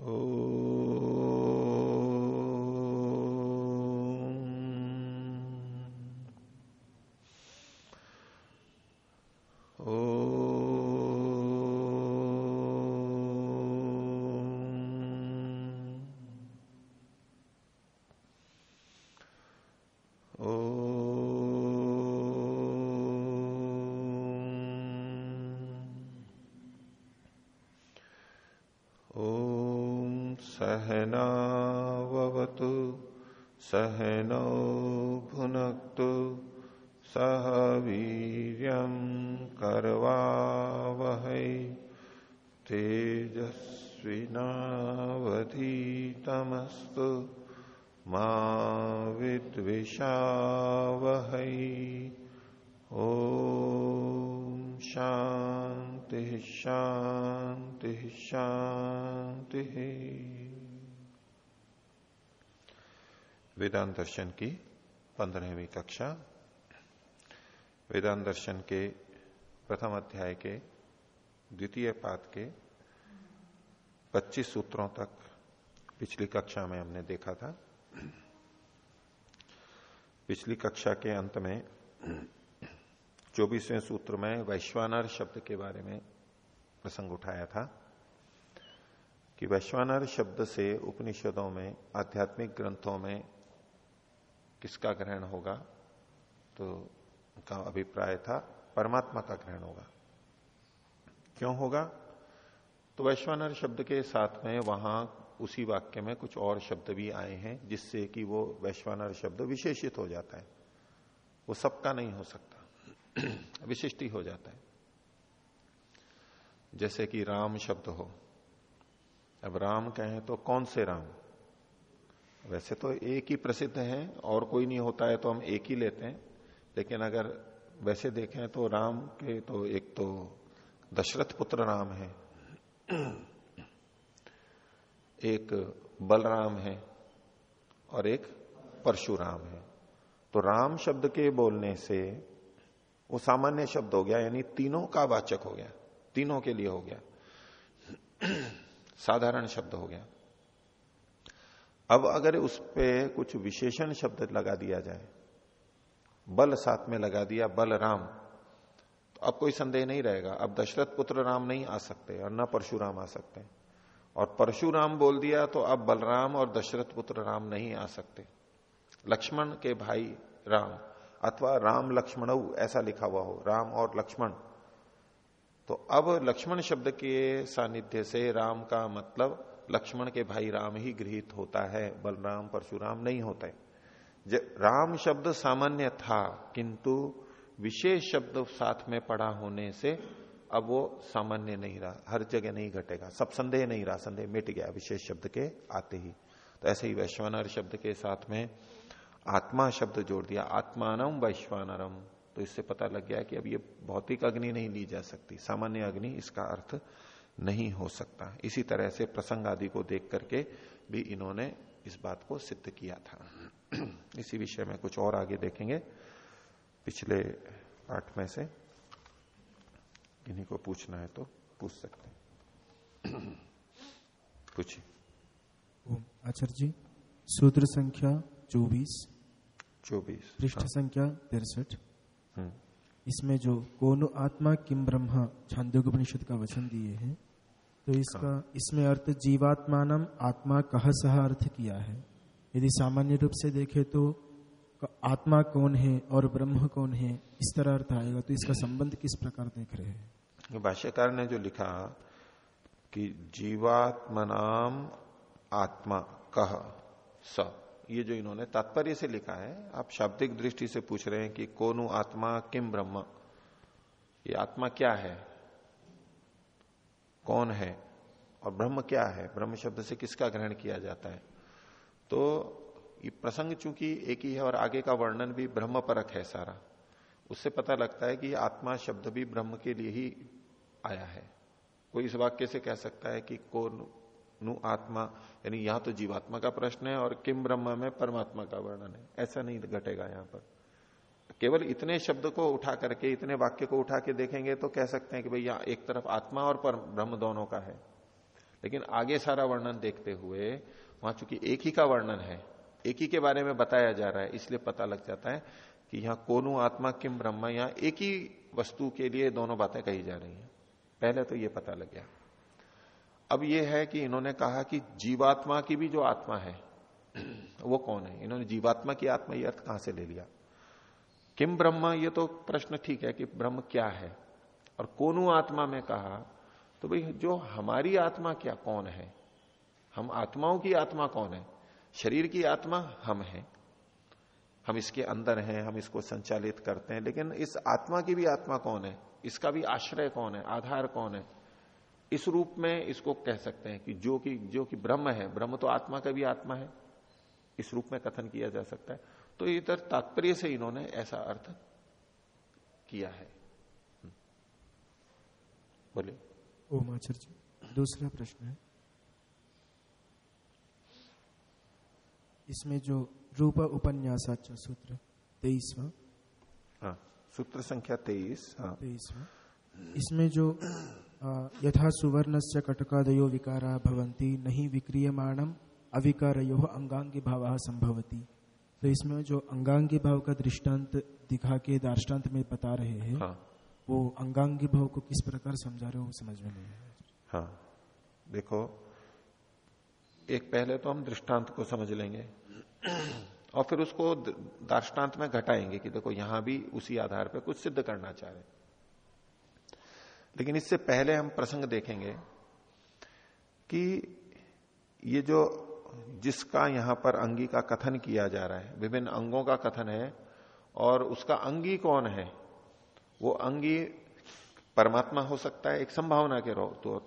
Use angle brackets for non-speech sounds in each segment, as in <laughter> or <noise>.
Oh. सहनौ वेदांत दर्शन की पंद्रहवीं कक्षा। वेदांत दर्शन के प्रथम अध्याय के द्वितीय पाद के 25 सूत्रों तक पिछली कक्षा में हमने देखा था। पिछली कक्षा के अंत में चौबीसवें सूत्र में वैश्वानर शब्द के बारे में प्रसंग उठाया था कि वैश्वानर शब्द से उपनिषदों में, आध्यात्मिक ग्रंथों में किसका ग्रहण होगा? तो उनका अभिप्राय था, परमात्मा का ग्रहण होगा। क्यों होगा? तो वैश्वानर शब्द के साथ में वहाँ उसी वाक्य में कुछ और शब्द भी आए हैं, जिससे कि वो वैश्वानर शब्द विशेषित हो जाता है। वो सबका नहीं हो सकता, <clears throat> विशिष्टि हो जाता है। जैसे कि राम शब्द हो। अब राम कहें तो कौन से राम? वैसे तो एक ही प्रसिद्ध है, और कोई नहीं होता है तो हम एक ही लेते हैं। लेकिन अगर वैसे देखें तो राम के तो एक तो दशरथ पुत्र राम है। एक बलराम है, और एक परशुराम है। तो राम शब्द के बोलने से वो सामान्य शब्द हो गया, यानी तीनों का वाचक हो गया, तीनों के लिए हो गया। साधारण शब्द हो गया। अब अगर उस पर कुछ विशेषण शब्द लगा दिया जाए, बल साथ में लगा दिया बल राम तो अब कोई संदेह नहीं रहेगा। अब दशरथ पुत्र राम नहीं आ सकते और न परशुराम आ सकते। और परशुराम बोल दिया तो अब बलराम और दशरथ पुत्र राम नहीं आ सकते। लक्ष्मण के भाई राम, अथवा राम लक्ष्मण ऐसा लिखा हुआ हो, राम और लक्ष्मण। तो अब लक्ष्मण शब्द के सानिध्य से राम का मतलब लक्ष्मण के भाई राम ही गृहित होता है, बलराम, परशुराम नहीं होते। राम शब्द सामान्य था, किंतु विशेष शब्द साथ में पड़ा होने से अब वो सामान्य नहीं रहा, हर जगह नहीं घटेगा। सब संदेह नहीं रहा, संदेह मिट गया विशेष शब्द के आते ही। तो ऐसे ही वैश्वानर शब्द के साथ में आत्मा शब्द जोड़ दिया, आत्मानम वैश्वानरम। तो इससे पता लग गया कि अब ये भौतिक अग्नि नहीं ली जा सकती, सामान्य अग्नि, इसका अर्थ नहीं हो सकता। इसी तरह से प्रसंग आदि को देख करके भी इन्होंने इस बात को सिद्ध किया था। <clears throat> इसी विषय में कुछ और आगे देखेंगे। पिछले पाठ में से इन्हीं को पूछना है तो पूछ सकते <clears throat> पूछिए। आचार्य जी सूत्र संख्या चौबीस। चौबीस पृष्ठ हाँ। संख्या तिरसठ। हम्म। इसमें जो कोनो आत्मा किम ब्रह्मा छांदोग्यपनिषद का वचन दिए हैं तो इसका, इसमें अर्थ जीवात्मान आत्मा कह सह अर्थ किया है। यदि सामान्य रूप से देखे तो आत्मा कौन है और ब्रह्म कौन है, इस तरह अर्थ आएगा। तो इसका संबंध किस प्रकार देख रहे हैं? भाष्यकार ने जो लिखा कि जीवात्मनाम आत्मा कह स, ये जो इन्होंने तात्पर्य से लिखा है, आप शाब्दिक दृष्टि से पूछ रहे हैं कि कौन आत्मा किम ब्रह्म? ये आत्मा क्या है? कौन है? और ब्रह्म क्या है? ब्रह्म शब्द से किसका ग्रहण किया जाता है? तो ये प्रसंग चूँकि एक ही है और आगे का वर्णन भी ब्रह्म परक है सारा, उससे पता लगता है कि आत्मा शब्द भी ब्रह्म के लिए ही आया है। कोई इस वाक्य से कह सकता है कि कौन नु आत्मा, यानी यहाँ तो जीवात्मा का प्रश्न है और किम ब्रह्म में परमात्मा का वर्णन है। ऐसा नहीं घटेगा यहाँ पर। केवल इतने शब्द को उठा करके, इतने वाक्य को उठा के देखेंगे तो कह सकते हैं कि भाई यहाँ एक तरफ़ आत्मा और पर ब्रह्म दोनों का है। लेकिन आगे सारा वर्णन देखते हुए, वहाँ चूँकि एक ही का वर्णन है, एक ही के बारे में बताया जा रहा है, इसलिए पता लग जाता है कि यहाँ कोनु आत्मा किम ब्रह्म, यहाँ एक ही वस्तु के लिए दोनों बातें कही जा रही हैं। पहले तो ये पता लग गया। अब ये है कि इन्होंने कहा कि जीवात्मा की भी जो आत्मा है, वो कौन है? इन्होंने जीवात्मा की आत्मा ये अर्थ कहाँ से ले लिया? किम ब्रह्म, ये तो प्रश्न ठीक है कि ब्रह्म क्या है? और कोनु आत्मा में कहा तो भाई, जो हमारी आत्मा क्या कौन है? हम आत्माओं की आत्मा कौन है? शरीर की आत्मा हम हैं। हम इसके अंदर हैं, हम इसको संचालित करते हैं, लेकिन इस आत्मा की भी आत्मा कौन है? इसका भी आश्रय कौन है? आधार कौन है? इस रूप में इसको कह सकते हैं कि जो कि जो कि ब्रह्म है। ब्रह्म तो आत्मा का भी आत्मा है। इस रूप में कथन किया जा सकता है। तो इधर तात्पर्य से इन्होंने ऐसा अर्थ किया है। हम्म। ओम आचार्य जी दूसरा प्रश्न है। इसमें जो रूप उपन्यासाच सूत्र तेईसवा। हाँ सूत्र संख्या तेईस हाँ। तेईसवा। इसमें जो यथा सुवर्ण से कटकादयो विकारा भवंती नहीं विक्रियमाणम अविकारयो अंगांगी भाव संभवती। तो इसमें जो अंगांगी भाव का दृष्टांत दिखा के दार्टान्त में बता रहे हैं हाँ। वो अंगांगी भाव को किस प्रकार समझा रहे हो समझ में नहीं है हाँ देखो, एक पहले तो हम दृष्टांत को समझ लेंगे, और फिर उसको दार्टान्त में घटाएँगे कि देखो यहाँ भी उसी आधार पर कुछ सिद्ध करना चाह रहे लेकिन इससे पहले हम प्रसंग देखेंगे कि ये जो जिसका यहाँ पर अंगी का कथन किया जा रहा है, विभिन्न अंगों का कथन है, और उसका अंगी कौन है? वो अंगी परमात्मा हो सकता है, एक संभावना के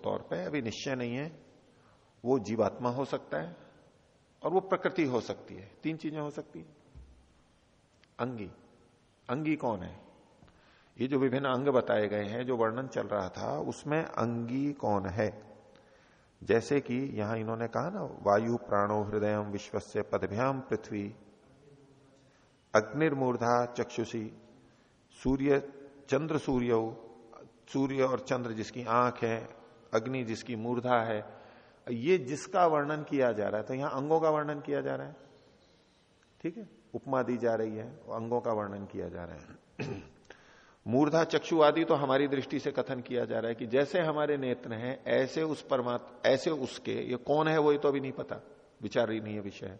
तौर पे, अभी निश्चय नहीं है। वो जीवात्मा हो सकता है और वो प्रकृति हो सकती है। तीन चीज़ें हो सकती है। अंगी। अंगी कौन है? ये जो विभिन्न अंग बताए गए हैं, जो वर्णन चल रहा था, उसमें अंगी कौन है? जैसे कि यहाँ इन्होंने कहा ना, वायु प्राणो हृदय विश्व से पदभ्याम पृथ्वी, अग्निर्मूर्धा चक्षुषी, सूर्य चंद्र सूर्य सूर्य और चंद्र जिसकी आँख है, अग्नि जिसकी मूर्धा है, ये जिसका वर्णन किया जा रहा है तो यहाँ अंगों का वर्णन किया जा रहा है। ठीक है? उपमा दी जा रही है, अंगों का वर्णन किया जा रहा है। मूर्धा, चक्षु आदि तो हमारी दृष्टि से कथन किया जा रहा है कि जैसे हमारे नेत्र हैं, ऐसे उस परमात्मा ऐसे उसके, ये कौन है वो ये तो अभी नहीं पता विचार ही नहीं है। विषय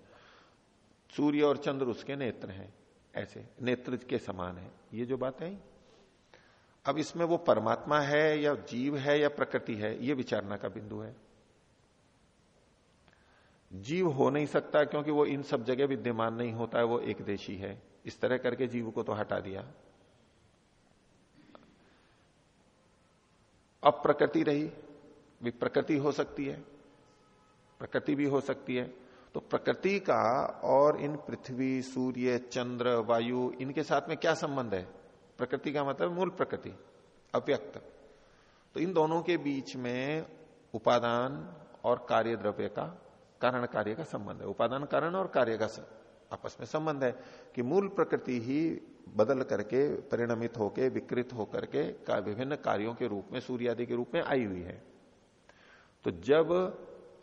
सूर्य और चंद्र उसके नेत्र हैं, ऐसे, नेत्र के समान है, ये जो बात है। अब इसमें वो परमात्मा है या जीव है या प्रकृति है, ये विचारना का बिंदु है। जीव हो नहीं सकता क्योंकि वो इन सब जगह विद्यमान नहीं होता है, वो एक देशी है। इस तरह करके जीव को तो हटा दिया। अब प्रकृति रही, भी प्रकृति हो सकती है, प्रकृति भी हो सकती है। तो प्रकृति का और इन पृथ्वी, सूर्य, चंद्र, वायु, इनके साथ में क्या संबंध है? प्रकृति का मतलब मूल प्रकृति, अव्यक्त। तो इन दोनों के बीच में उपादान और कार्य द्रव्य का कारण कार्य का संबंध है। उपादान कारण और कार्य का आपस में संबंध है कि मूल प्रकृति ही बदल करके, परिणमित होकर विकृत होकर के का विभिन्न कार्यों के रूप में, सूर्य आदि के रूप में आई हुई है। तो जब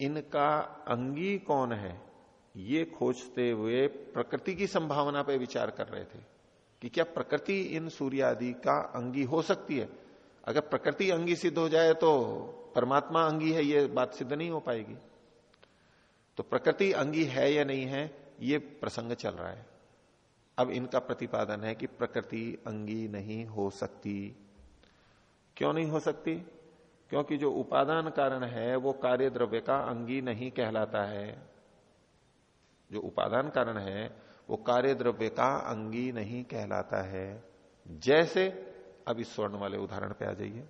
इनका अंगी कौन है, ये खोजते हुए प्रकृति की संभावना पर विचार कर रहे थे। कि क्या प्रकृति इन सूर्य आदि का अंगी हो सकती है? अगर प्रकृति अंगी सिद्ध हो जाए तो परमात्मा अंगी है, ये बात सिद्ध नहीं हो पाएगी। तो प्रकृति अंगी है या नहीं है, ये प्रसंग चल रहा है। अब इनका प्रतिपादन है कि प्रकृति अंगी नहीं हो सकती। क्यों नहीं हो सकती? क्योंकि जो उपादान कारण है, वो कार्य द्रव्य का अंगी नहीं कहलाता है। जो उपादान कारण है वो कार्य द्रव्य का अंगी नहीं कहलाता है। जैसे, अब इस स्वर्ण वाले उदाहरण पे आ जाइए।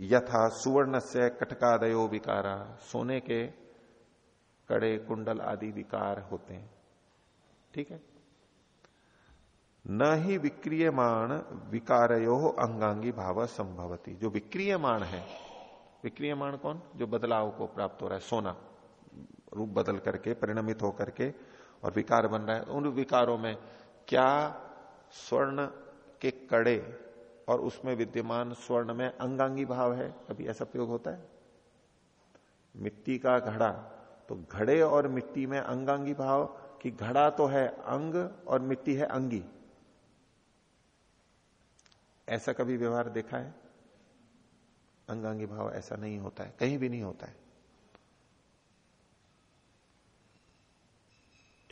यथा सुवर्ण से कटकादयो विकारा, सोने के कड़े कुंडल आदि विकार होते हैं। ठीक है? न ही विक्रियमाण विकारयो अंगांगी भाव संभवती। जो विक्रियमाण है, विक्रियमाण कौन? जो बदलाव को प्राप्त हो रहा है, सोना। रूप बदल करके, परिणमित होकर के और विकार बन रहा है। उन विकारों में क्या स्वर्ण के कड़े और उसमें विद्यमान स्वर्ण में अंगांगी भाव है? कभी ऐसा प्रयोग होता है? मिट्टी का घड़ा तो घड़े और मिट्टी में अंगांगी भाव कि घड़ा तो है अंग और मिट्टी है अंगी। ऐसा कभी व्यवहार देखा है? अंगांगी भाव ऐसा नहीं होता है, कहीं भी नहीं होता है।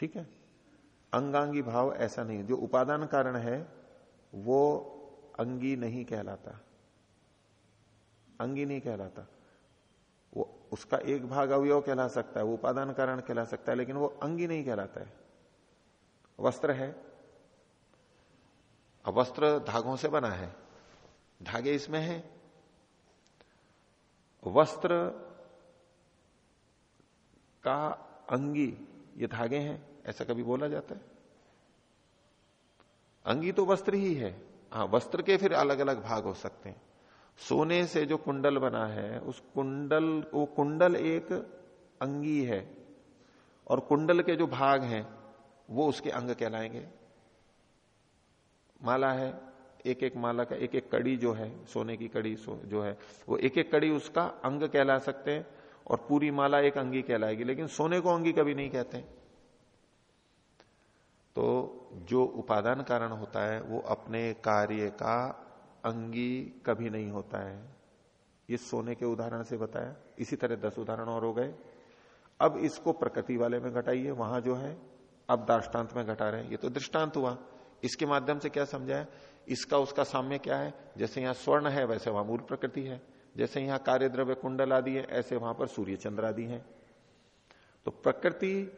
ठीक है? अंगांगी भाव ऐसा नहीं जो उपादान कारण है, वो अंगी नहीं कहलाता। अंगी नहीं कहलाता। वो उसका एक भाग अवयव कहला सकता है, वो उपादान कारण कहला सकता है, लेकिन वो अंगी नहीं कहलाता है। वस्त्र है। अब वस्त्र धागों से बना है। धागे इसमें है। वस्त्र का अंगी ये धागे हैं, ऐसा कभी बोला जाता है? अंगी तो वस्त्र ही है। हाँ वस्त्र के फिर अलग अलग भाग हो सकते हैं। सोने से जो कुंडल बना है, उस कुंडल, वो कुंडल एक अंगी है, और कुंडल के जो भाग हैं, वो उसके अंग कहलाएँगे। माला है एक एक माला का एक एक कड़ी जो है, सोने की कड़ी जो है, वो एक एक कड़ी उसका अंग कहला सकते हैं। और पूरी माला एक अंगी कहलाएगी, लेकिन सोने को अंगी कभी नहीं कहते तो जो उपादान कारण होता है, वो अपने कार्य का अंगी कभी नहीं होता है। ये सोने के उदाहरण से बताया। इसी तरह दस उदाहरण और हो गए। अब इसको प्रकृति वाले में घटाइए। वहाँ जो है, अब दाष्टान्त में घटा रहे हैं। ये तो दृष्टांत हुआ। इसके माध्यम से क्या समझाया? इसका उसका साम्य क्या है? जैसे यहाँ स्वर्ण है, वैसे वहाँ मूल प्रकृति है। जैसे यहाँ कार्य द्रव्य कुंडल आदि है, ऐसे वहाँ पर सूर्य चंद्र आदि है। तो प्रकृति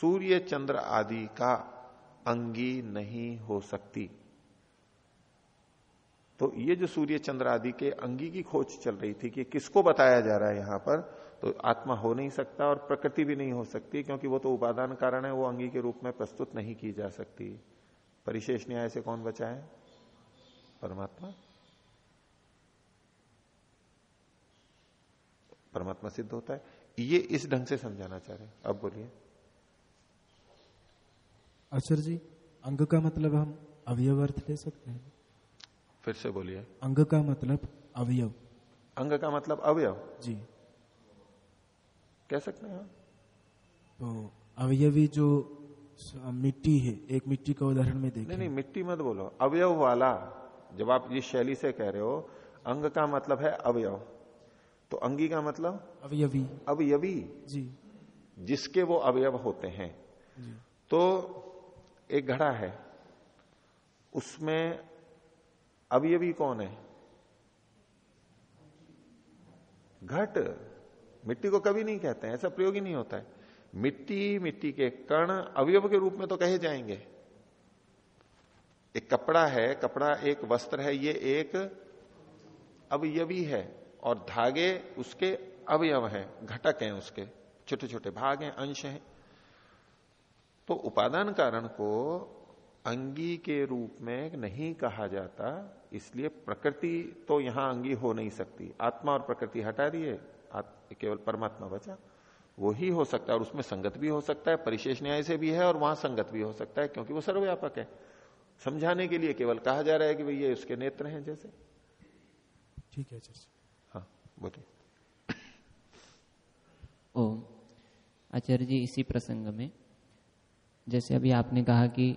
सूर्य चंद्र आदि का अंगी नहीं हो सकती। तो ये जो सूर्य चंद्र आदि के अंगी की खोज चल रही थी कि किसको बताया जा रहा है यहाँ पर तो आत्मा हो नहीं सकता और प्रकृति भी नहीं हो सकती, क्योंकि वो तो उपादान कारण है, वो अंगी के रूप में प्रस्तुत नहीं की जा सकती। परिशेष न्याय से कौन बचा है? परमात्मा। परमात्मा सिद्ध होता है। ये इस ढंग से समझाना चाह रहे हैं। अब बोलिए। आचार्य जी अंग का मतलब हम अवयव अर्थ ले सकते हैं। फिर से बोलिए। अंग का मतलब अवयव। अंग का मतलब अवयव? जी। कह सकते हैं तो अवयवी जो मिट्टी है एक मिट्टी का उदाहरण में देखें नहीं नहीं मिट्टी मत बोलो। अवयव वाला जब आप जिस शैली से कह रहे हो अंग का मतलब है अवयव। तो अंगी का मतलब? अवयवी। अवयवी। जी। जिसके वो अवयव होते हैं। तो एक घड़ा है। उसमें अवयवी कौन है? घट। मिट्टी को कभी नहीं कहते हैं ऐसा प्रयोग ही नहीं होता है। मिट्टी मिट्टी के कण अवयव के रूप में तो कहे जाएँगे। एक कपड़ा है कपड़ा एक वस्त्र है ये एक अवयवी है। और धागे उसके अवयव हैं, घटक हैं उसके छोटे छोटे भाग हैं, अंश हैं। तो उपादान कारण को अंगी के रूप में नहीं कहा जाता, इसलिए प्रकृति तो यहाँ अंगी हो नहीं सकती। आत्मा और प्रकृति हटा दिए केवल परमात्मा बचा, वो ही हो सकता है और उसमें संगत भी हो सकता है, परिशेष न्याय से भी है और वहाँ संगत भी हो सकता है, क्योंकि वो सर्वव्यापक है। समझाने के लिए केवल कहा जा रहा है कि भाई ये उसके नेत्र हैं जैसे। ठीक है हाँ बोलिए। ओम। आचार्य जी, इसी प्रसंग में, जैसे अभी आपने कहा कि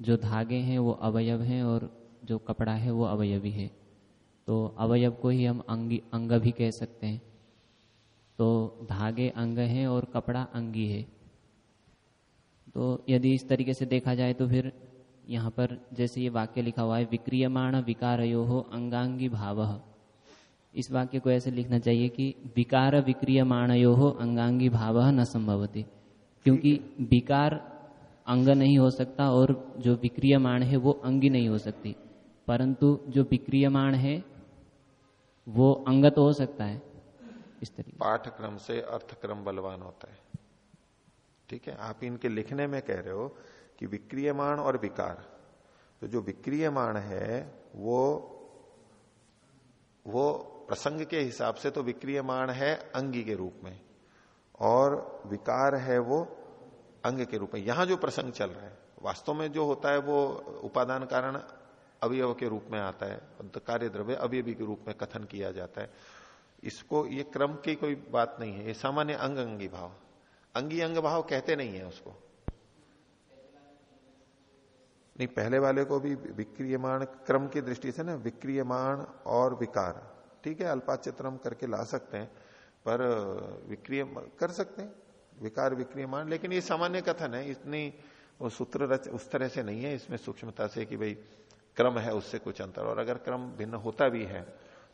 जो धागे हैं वो अवयव हैं और जो कपड़ा है वो अवयवी है। तो अवयव को ही हम अंगी, अंग भी कह सकते हैं। तो धागे अंग हैं और कपड़ा अंगी है। तो यदि इस तरीके से देखा जाए तो फिर यहाँ पर जैसे ये वाक्य लिखा हुआ है, विक्रियमाण विकारयो हो अंगांगी भाव। इस वाक्य को ऐसे लिखना चाहिए कि विकार विक्रियमाणयो हो अंगांगी भाव न संभवती। क्योंकि विकार अंग नहीं हो सकता और जो विक्रियमाण है वो अंगी नहीं हो सकती। परंतु जो विक्रियमाण है, वो अंग तो हो सकता है। इस तरीके पाठक्रम से अर्थक्रम बलवान होता है। ठीक है? आप इनके लिखने में कह रहे हो कि विक्रियमाण और विकार। तो जो विक्रियमाण है, वो वो प्रसंग के हिसाब से तो विक्रियमाण है अंगी के रूप में, और विकार है वो अंग के रूप में। यहाँ जो प्रसंग चल रहा है, वास्तव में जो होता है वो उपादान कारण अवयव के रूप में आता है कार्य द्रव्य अवयवी के रूप में कथन किया जाता है। इसको, ये क्रम की कोई बात नहीं है, ये सामान्य अंग अंगी भाव। अंगी अंग भाव कहते नहीं है उसको। नहीं, पहले वाले को भी विक्रियमाण, क्रम की दृष्टि से ना, विक्रियमाण और विकार। ठीक है अल्पाचित्रम करके ला सकते हैं, पर विक्रिय कर सकते हैं, विकार विक्रियमाण लेकिन ये सामान्य कथन है, इतनी, वो सूत्र रच, उस तरह से नहीं है, इसमें सूक्ष्मता से कि भाई, क्रम है, उससे कुछ अंतर, और अगर क्रम भिन्न होता भी है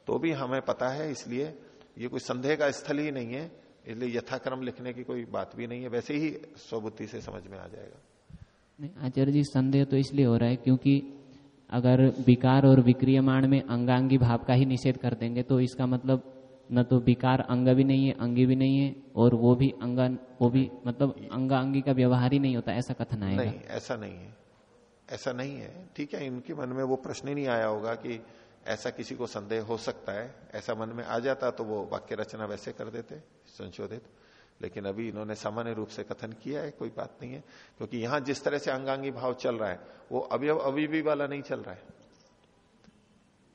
तो भी हमें पता है, इसलिए ये कोई संदेह का स्थल ही नहीं है, इसलिए यथाक्रम लिखने की कोई बात भी नहीं है, वैसे ही स्वबुद्धि से समझ में आ जाएगा। नहीं, आचार्य जी, संदेह तो इसलिए हो रहा है, क्योंकि अगर विकार और विक्रियमाण में अंगांगी भाव का ही निषेध कर देंगे तो इसका मतलब न तो विकार अंग भी नहीं है, अंगी भी नहीं है, और वो भी अंग, वो भी मतलब अंग अंगी का व्यवहार ही नहीं होता, ऐसा कथन आएगा। नहीं, ऐसा नहीं है। ऐसा नहीं है। ठीक है, इनके मन में वो प्रश्न ही नहीं आया होगा कि ऐसा किसी को संदेह हो सकता है, ऐसा मन में आ जाता तो वो वाक्य रचना वैसे कर देते, संशोधित। लेकिन अभी इन्होंने सामान्य रूप से कथन किया है, कोई बात नहीं है। क्योंकि यहाँ जिस तरह से अंगांगी भाव चल रहा है, वो अवयव अवयवी वाला नहीं चल रहा है।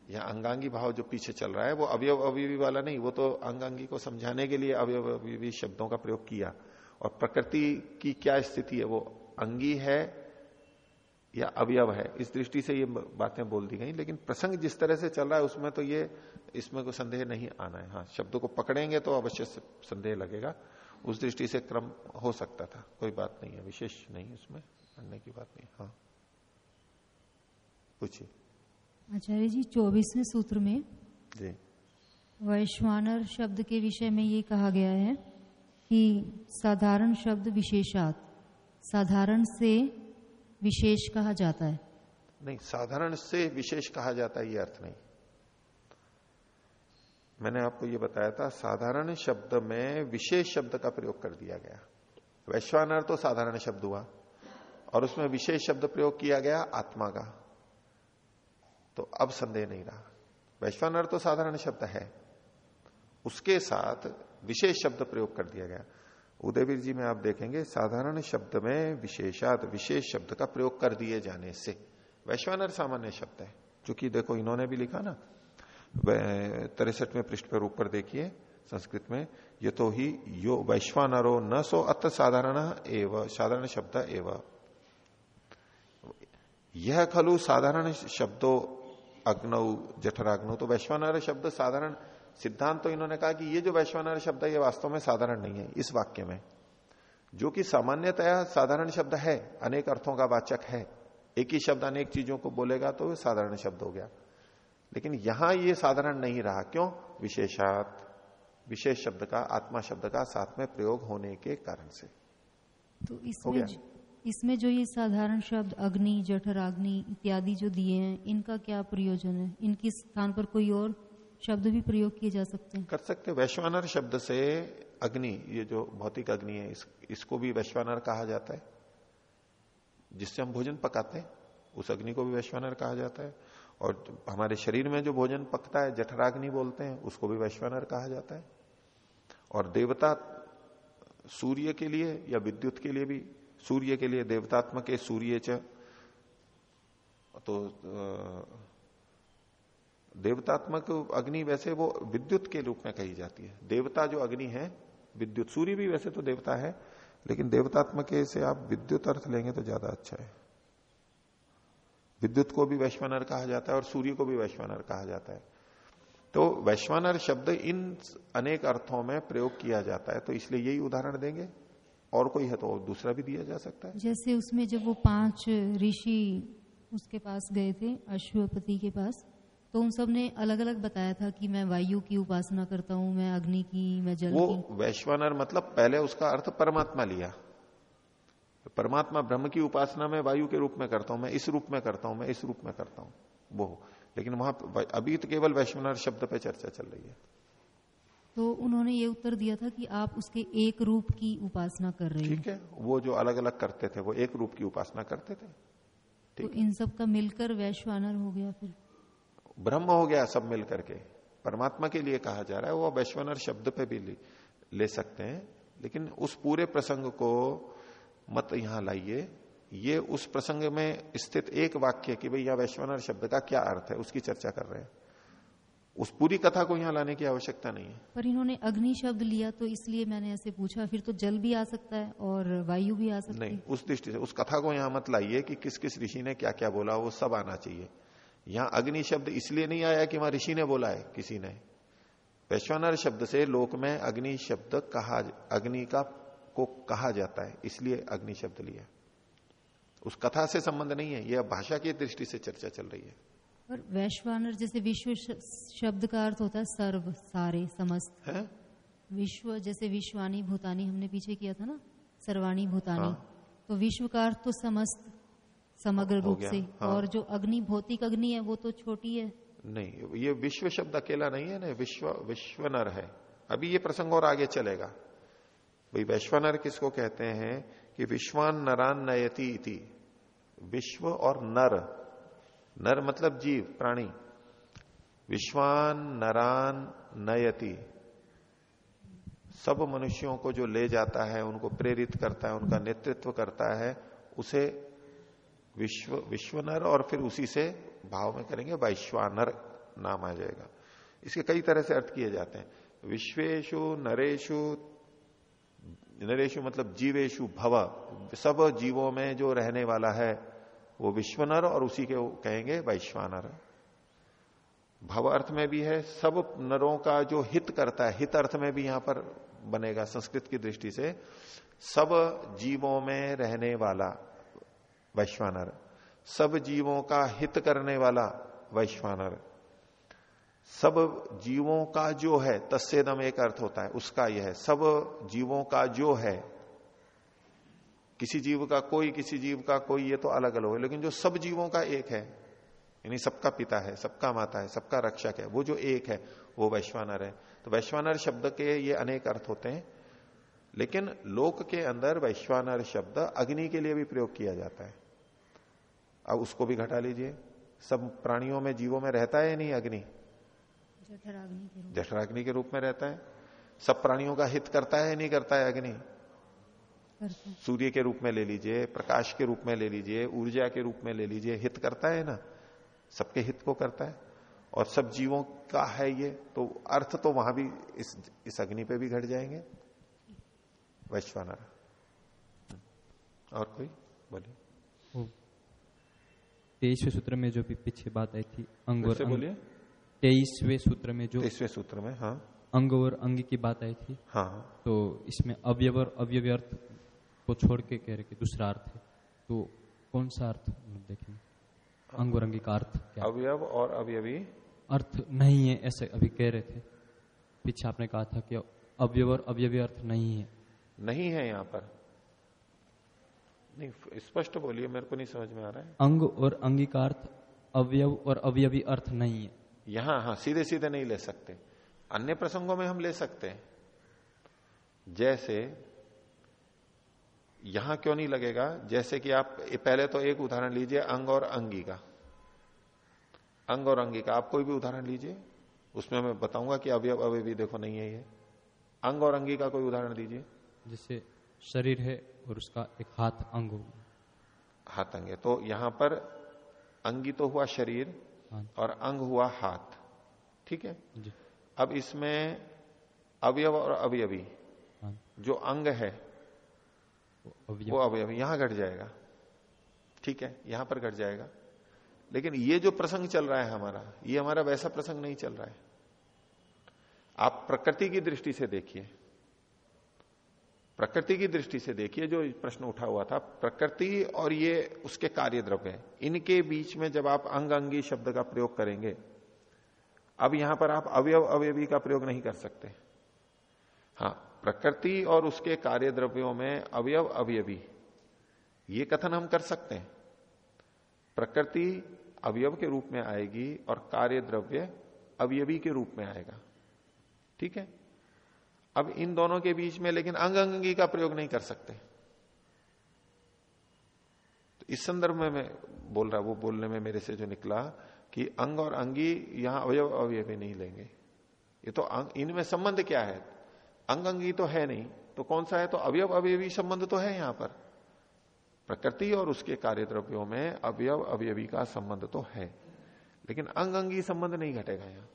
यह अंगांगी भाव जो पीछे चल रहा है, वो अवयव अवयवी वाला नहीं, वो तो अंगांगी को समझाने के लिए अवयव अवयवी शब्दों का प्रयोग किया। और प्रकृति की क्या स्थिति है? वो अंगी है या अवयव है? इस दृष्टि से ये बातें बोल दी गई, लेकिन प्रसंग जिस तरह से चल रहा है, उसमें तो ये इसमें कोई संदेह नहीं आना है। हाँ शब्दों को पकड़ेंगे तो अवश्य संदेह लगेगा। उस दृष्टि से क्रम हो सकता था। कोई बात नहीं है विशेष नहीं उसमें। पढ़ने की बात नहीं हाँ। पूछिए। आचार्य जी चौबीसवें सूत्र में जी। वैश्वानर शब्द के विषय में ये कहा गया है कि साधारण शब्द विशेषात साधारण से विशेष कहा जाता है। नहीं साधारण से विशेष कहा जाता है ये अर्थ नहीं। मैंने आपको ये बताया था, साधारण शब्द में विशेष शब्द का प्रयोग कर दिया गया। वैश्वानर तो साधारण शब्द हुआ, और उसमें विशेष शब्द प्रयोग किया गया आत्मा का। तो अब संदेह नहीं रहा। वैश्वानर तो साधारण शब्द है। उसके साथ विशेष शब्द प्रयोग कर दिया गया। उदयवीर जी में आप देखेंगे, साधारण शब्द में विशेषात विशेष शब्द का प्रयोग कर दिए जाने से, वैश्वानर सामान्य शब्द है। क्योंकि देखो, इन्होंने भी लिखा ना तिरसठ में पृष्ठ पर ऊपर देखिए, संस्कृत में ये तो ही यो वैश्वानरो न सो अत साधारण एव, साधारण शब्द एव। यह खलु साधारण शब्दों अग्नौ, जठराग्नौ तो वैश्वानर शब्द साधारण सिद्धांत तो इन्होंने कहा कि ये जो वैश्वानर शब्द है, ये वास्तव में साधारण नहीं है, इस वाक्य में। जो कि सामान्यतया साधारण शब्द है, अनेक अर्थों का वाचक है, एक ही शब्द अनेक चीज़ों को बोलेगा तो साधारण शब्द हो गया। लेकिन यहाँ ये साधारण नहीं रहा। क्यों? विशेषात विशेष शब्द का आत्मा शब्द का साथ में प्रयोग होने के कारण से। तो इसमें इसमें जो ये साधारण शब्द अग्नि जठराग्नि इत्यादि जो दिए हैं इनका क्या प्रयोजन है? इनके स्थान पर कोई और शब्द भी प्रयोग किए जा सकते हैं? कर सकते वैश्वानर शब्द से अग्नि ये जो भौतिक अग्नि है इस, इसको भी वैश्वानर कहा जाता है। जिससे हम भोजन पकाते हैं उस अग्नि को भी वैश्वानर कहा जाता है। और हमारे शरीर में जो भोजन पकता है, जठराग्नि बोलते हैं, उसको भी वैश्वानर कहा जाता है। और देवता सूर्य के लिए या विद्युत के लिए भी, सूर्य के लिए देवतात्मक सूर्य च। तो देवतात्मक अग्नि वैसे वो विद्युत के रूप में कही जाती है। देवता जो अग्नि है, विद्युत, सूर्य भी वैसे तो देवता है, लेकिन देवतात्मक से आप विद्युत अर्थ लेंगे तो ज़्यादा अच्छा है। विद्युत को भी वैश्वानर कहा जाता है और सूर्य को भी वैश्वानर कहा जाता है। तो वैश्वानर शब्द इन अनेक अर्थों में प्रयोग किया जाता है तो इसलिए यही उदाहरण देंगे। और कोई है तो दूसरा भी दिया जा सकता है। जैसे उसमें जब वो पाँच ऋषि उसके पास गए थे अश्वपति के पास तो उन सबने अलग अलग बताया था कि मैं वायु की उपासना करता हूँ मैं अग्नि की मैं जल वो वैश्वानर मतलब पहले उसका अर्थ परमात्मा लिया। परमात्मा ब्रह्म की उपासना में वायु के रूप में करता हूँ मैं इस रूप में करता हूँ मैं इस रूप में करता हूँ वो लेकिन वहाँ अभी तो केवल वैश्वनाथ शब्द पे चर्चा चल रही है। तो उन्होंने ये उत्तर दिया था कि आप उसके एक रूप की उपासना कर रहे हैं ठीक है। वो जो अलग अलग करते थे वो एक रूप की उपासना करते थे। तो इन सब का मिलकर वैश्वानर हो गया फिर? ब्रह्म हो गया सब मिलकर के। परमात्मा के लिए कहा जा रहा है वो वैश्वानर शब्द पे भी ले सकते हैं लेकिन उस पूरे प्रसंग को मत यहाँ लाइए। ये उस प्रसंग में स्थित एक वाक्य कि भाई यह वैश्वानर शब्द का क्या अर्थ है उसकी चर्चा कर रहे हैं। उस पूरी कथा को यहाँ लाने की आवश्यकता नहीं है। पर इन्होंने अग्नि शब्द लिया तो इसलिए मैंने ऐसे पूछा फिर तो जल भी आ सकता है और वायु भी आ सकती नहीं उस दृष्टि से उस कथा को यहाँ मत लाइए कि किस किस ऋषि ने क्या क्या बोला वो सब आना चाहिए। यहाँ अग्नि शब्द इसलिए नहीं आया कि वहाँ ऋषि ने बोला है किसी ने। वैश्वानर शब्द से लोक में अग्नि शब्द कहा अग्नि का को कहा जाता है इसलिए अग्नि शब्द लिया। उस कथा से संबंध नहीं है यह भाषा की दृष्टि से चर्चा चल रही है। पर वैश्वानर जैसे विश्व शब्द का अर्थ होता है सर्व सारे समस्त। है? विश्व जैसे विश्वानी भूतानी हमने पीछे किया था ना? सर्वाणी भूतानी। हाँ। तो विश्व का अर्थ तो समस्त समग्र रूप से। हाँ। और जो अग्नि भौतिक अग्नि है वो तो छोटी है। नहीं ये विश्व शब्द अकेला नहीं है ना विश्व विश्वनर है। अभी ये प्रसंग और आगे चलेगा। भाई वैश्वनर किसको कहते हैं कि विश्वान नरान नयति इति? विश्व और नर। नर मतलब जीव, प्राणी। विश्वान नरान नयति। सब मनुष्यों को जो ले जाता है, उनको प्रेरित करता है, उनका नेतृत्व करता है, उसे विश्व, विश्वनर और फिर उसी से भाव में करेंगे वैश्वानर नाम आ जाएगा। इसके कई तरह से अर्थ किए जाते हैं। विश्वेशु, नरेशु नरेशु मतलब जीवेशु भव। सब जीवों में जो रहने वाला है, वो विश्वनर और उसी के कहेंगे वैश्वानर। भव अर्थ में भी है, सब नरों का जो हित करता है, हित अर्थ में भी यहाँ पर बनेगा संस्कृत की दृष्टि से। सब जीवों में रहने वाला वैश्वानर, सब जीवों का हित करने वाला वैश्वानर। सब जीवों का जो है, तस्सेदम एक अर्थ होता है, उसका यह है। सब जीवों का जो है, किसी जीव का कोई, किसी जीव का कोई, ये तो अलग अलग है। लेकिन जो सब जीवों का एक है, यानी सबका पिता है, सबका माता है, सबका रक्षक है, वो जो एक है, वो वैश्वानर है। तो वैश्वानर शब्द के ये अनेक अर्थ होते हैं, लेकिन लोक के अंदर वैश्वानर शब्द अग्नि के लिए भी प्रयोग किया जाता है। अब उसको भी घटा लीजिए। सब प्राणियों में, जीवों में रहता है नहीं अग्नि? जठराग्नि के रूप जठराग्नि के रूप में रहता है। सब प्राणियों का हित करता है नहीं करता है अग्नि? सूर्य के रूप में ले लीजिए प्रकाश के रूप में ले लीजिए ऊर्जा के रूप में ले लीजिए हित करता है ना? सबके हित को करता है। और सब जीवों का है ये तो अर्थ तो वहाँ भी इस इस अग्नि पे भी घट जाएँगे। वैश्वानर। और कोई? तेईसवें सूत्र में जो भी पीछे बात आई थी अंग और बोलिए। तेईसवें सूत्र में जो तीसवें सूत्र में हाँ। अंग और अंग की बात आई थी हाँ। तो इसमें अवयव और अवयवी अर्थ को छोड़ के कह रहे कि दूसरा अर्थ है। तो कौन सा अर्थ? देखेंगे अंग और अंगी का अर्थ क्या? अवयव और अवयवी? अर्थ नहीं है ऐसे अभी कह रहे थे। पीछे आपने कहा था कि अवयव और अवयवी अर्थ नहीं है। नहीं है यहाँ पर। नहीं स्पष्ट बोलिए मेरे को नहीं समझ में आ रहा है। अंग और अंगी का अर्थ अवयव और अवयवी अर्थ नहीं है। यहाँ हाँ सीधे सीधे नहीं ले सकते। अन्य प्रसंगों में हम ले सकते हैं। जैसे यहाँ क्यों नहीं लगेगा? जैसे कि आप पहले तो एक उदाहरण लीजिए अंग और अंगी का अंग और अंगी का आप कोई भी उदाहरण लीजिए। उसमें मैं बताऊँगा कि अवयव अवयवी देखो नहीं है ये। अंग और अंगी का कोई उदाहरण दीजिए। जैसे शरीर है और उसका एक हाथ अंग हो। हाथ अंगे तो यहाँ पर अंगी तो हुआ शरीर हाँ। और अंग हुआ हाथ। ठीक है? जी। अब इसमें अवयव और अवयवी। हाँ। जो अंग है वो अवयव यहाँ घट जाएगा। ठीक है? यहाँ पर घट जाएगा। लेकिन ये जो प्रसंग चल रहा है हमारा ये हमारा वैसा प्रसंग नहीं चल रहा है। आप प्रकृति की दृष्टि से देखिए। प्रकृति की दृष्टि से देखिए, जो प्रश्न उठा हुआ था, प्रकृति और ये उसके कार्य द्रव्य इनके बीच में जब आप अंग अंगी शब्द का प्रयोग करेंगे, अब यहाँ पर आप अवयव अवयवी का प्रयोग नहीं कर सकते। हाँ प्रकृति और उसके कार्य द्रव्यों में अवयव अवयवी, ये कथन हम कर सकते हैं। प्रकृति अवयव के रूप में आएगी और कार्य द्रव्य अवयवी के रूप में आएगा। ठीक है? अब इन दोनों के बीच में, लेकिन अंग अंगी का प्रयोग नहीं कर सकते। तो इस संदर्भ में मैं बोल रहा वो बोलने में मेरे से जो निकला कि अंग और अंगी यहाँ अवयव अवयवी नहीं लेंगे। ये तो इनमें संबंध क्या है? अंग अंगी तो है नहीं तो कौन सा है? तो अवयव अवयवी संबंध तो है यहाँ पर। प्रकृति और उसके कार्य द्रव्यों में अवयव अवयवी का संबंध तो है, लेकिन अंग अंगी संबंध नहीं घटेगा यहाँ।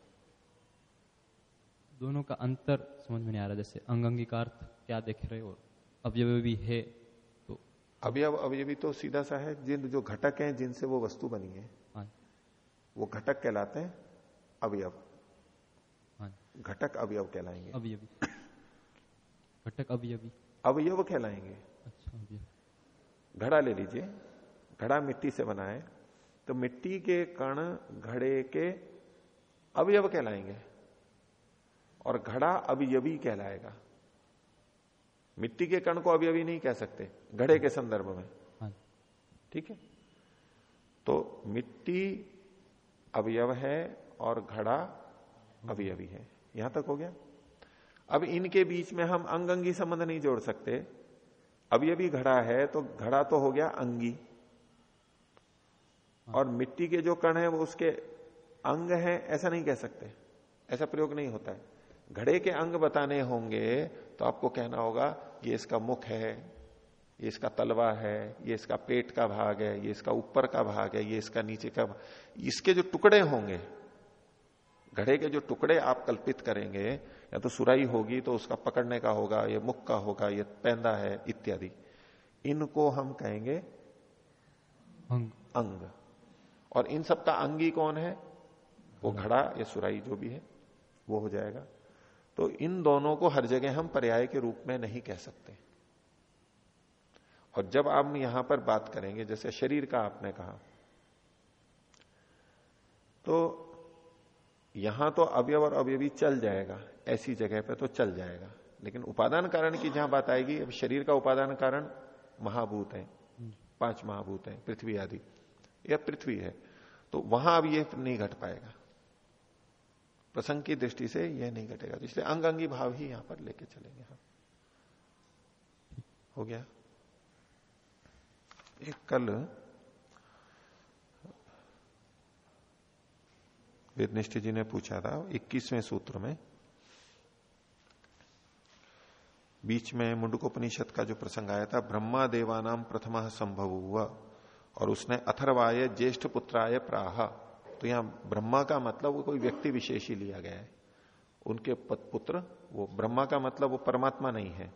दोनों का अंतर समझ में नहीं आ रहा जैसे अंग अंगी क्या देख रहे हो अवयव भी है तो। अवयव अवयवी तो सीधा सा है जिन जो घटक हैं जिनसे वो वस्तु बनी है। हाँ। वो घटक कहलाते हैं अवयव। हाँ। घटक अवयव कहलाएँगे। अवयवी। घटक अवयवी। अवयव कहलाएँगे। अच्छा अवयव। घड़ा ले लीजिए। घड़ा मिट्टी से बना है। तो मिट्टी के कण घड़े के अवयव कहलाएँगे। और घड़ा अवयवी कहलाएगा। मिट्टी के कण को अवयवी नहीं कह सकते घड़े के संदर्भ में। हाँ। ठीक है? तो मिट्टी अवयव है और घड़ा अवयवी है। यहाँ तक हो गया? अब इनके बीच में हम अंग अंगी संबंध नहीं जोड़ सकते। अवयवी घड़ा है तो घड़ा तो हो गया अंगी। और मिट्टी के जो कण है वो उसके अंग हैं ऐसा नहीं कह सकते। ऐसा प्रयोग नहीं होता है। घड़े के अंग बताने होंगे तो आपको कहना होगा ये इसका मुख है ये इसका तलवा है ये इसका पेट का भाग है ये इसका ऊपर का भाग है ये इसका नीचे का भाग इसके जो टुकड़े होंगे घड़े के जो टुकड़े आप कल्पित करेंगे या तो सुराई होगी तो उसका पकड़ने का होगा ये मुख का होगा ये पैंदा है इत्यादि। इनको हम कहेंगे अंग। अंग। और इन सब का अंगी कौन है? वो घड़ा या सुराई जो भी है वो हो जाएगा। तो इन दोनों को हर जगह हम पर्याय के रूप में नहीं कह सकते। और जब आप यहाँ पर बात करेंगे, जैसे शरीर का आपने कहा तो यहाँ तो अवयव और अवयवी चल जाएगा, ऐसी जगह पे तो चल जाएगा। लेकिन उपादान कारण की जहाँ बात आएगी, अब शरीर का उपादान कारण महाभूत है, पाँच महाभूत है, पृथ्वी आदि यह पृथ्वी है तो वहाँ अब ये नहीं घट पाएगा। प्रसंग की दृष्टि से यह नहीं घटेगा। तो इसलिए अंग अंगी भाव ही यहाँ पर लेके चलेंगे हम। हो गया? एक कल वेदनिष्ठ जी ने पूछा था 21वें सूत्र में, बीच में मुंडकोपनिषद का जो प्रसंग आया था ब्रह्मा देवानाम प्रथम संभव हुआ और उसने अथर्वाय ज्येष्ठ पुत्राय प्राह तो यहाँ ब्रह्मा का मतलब वो कोई व्यक्ति विशेष ही लिया गया है। उनके पुत्र, वो ब्रह्मा का मतलब वो परमात्मा नहीं है।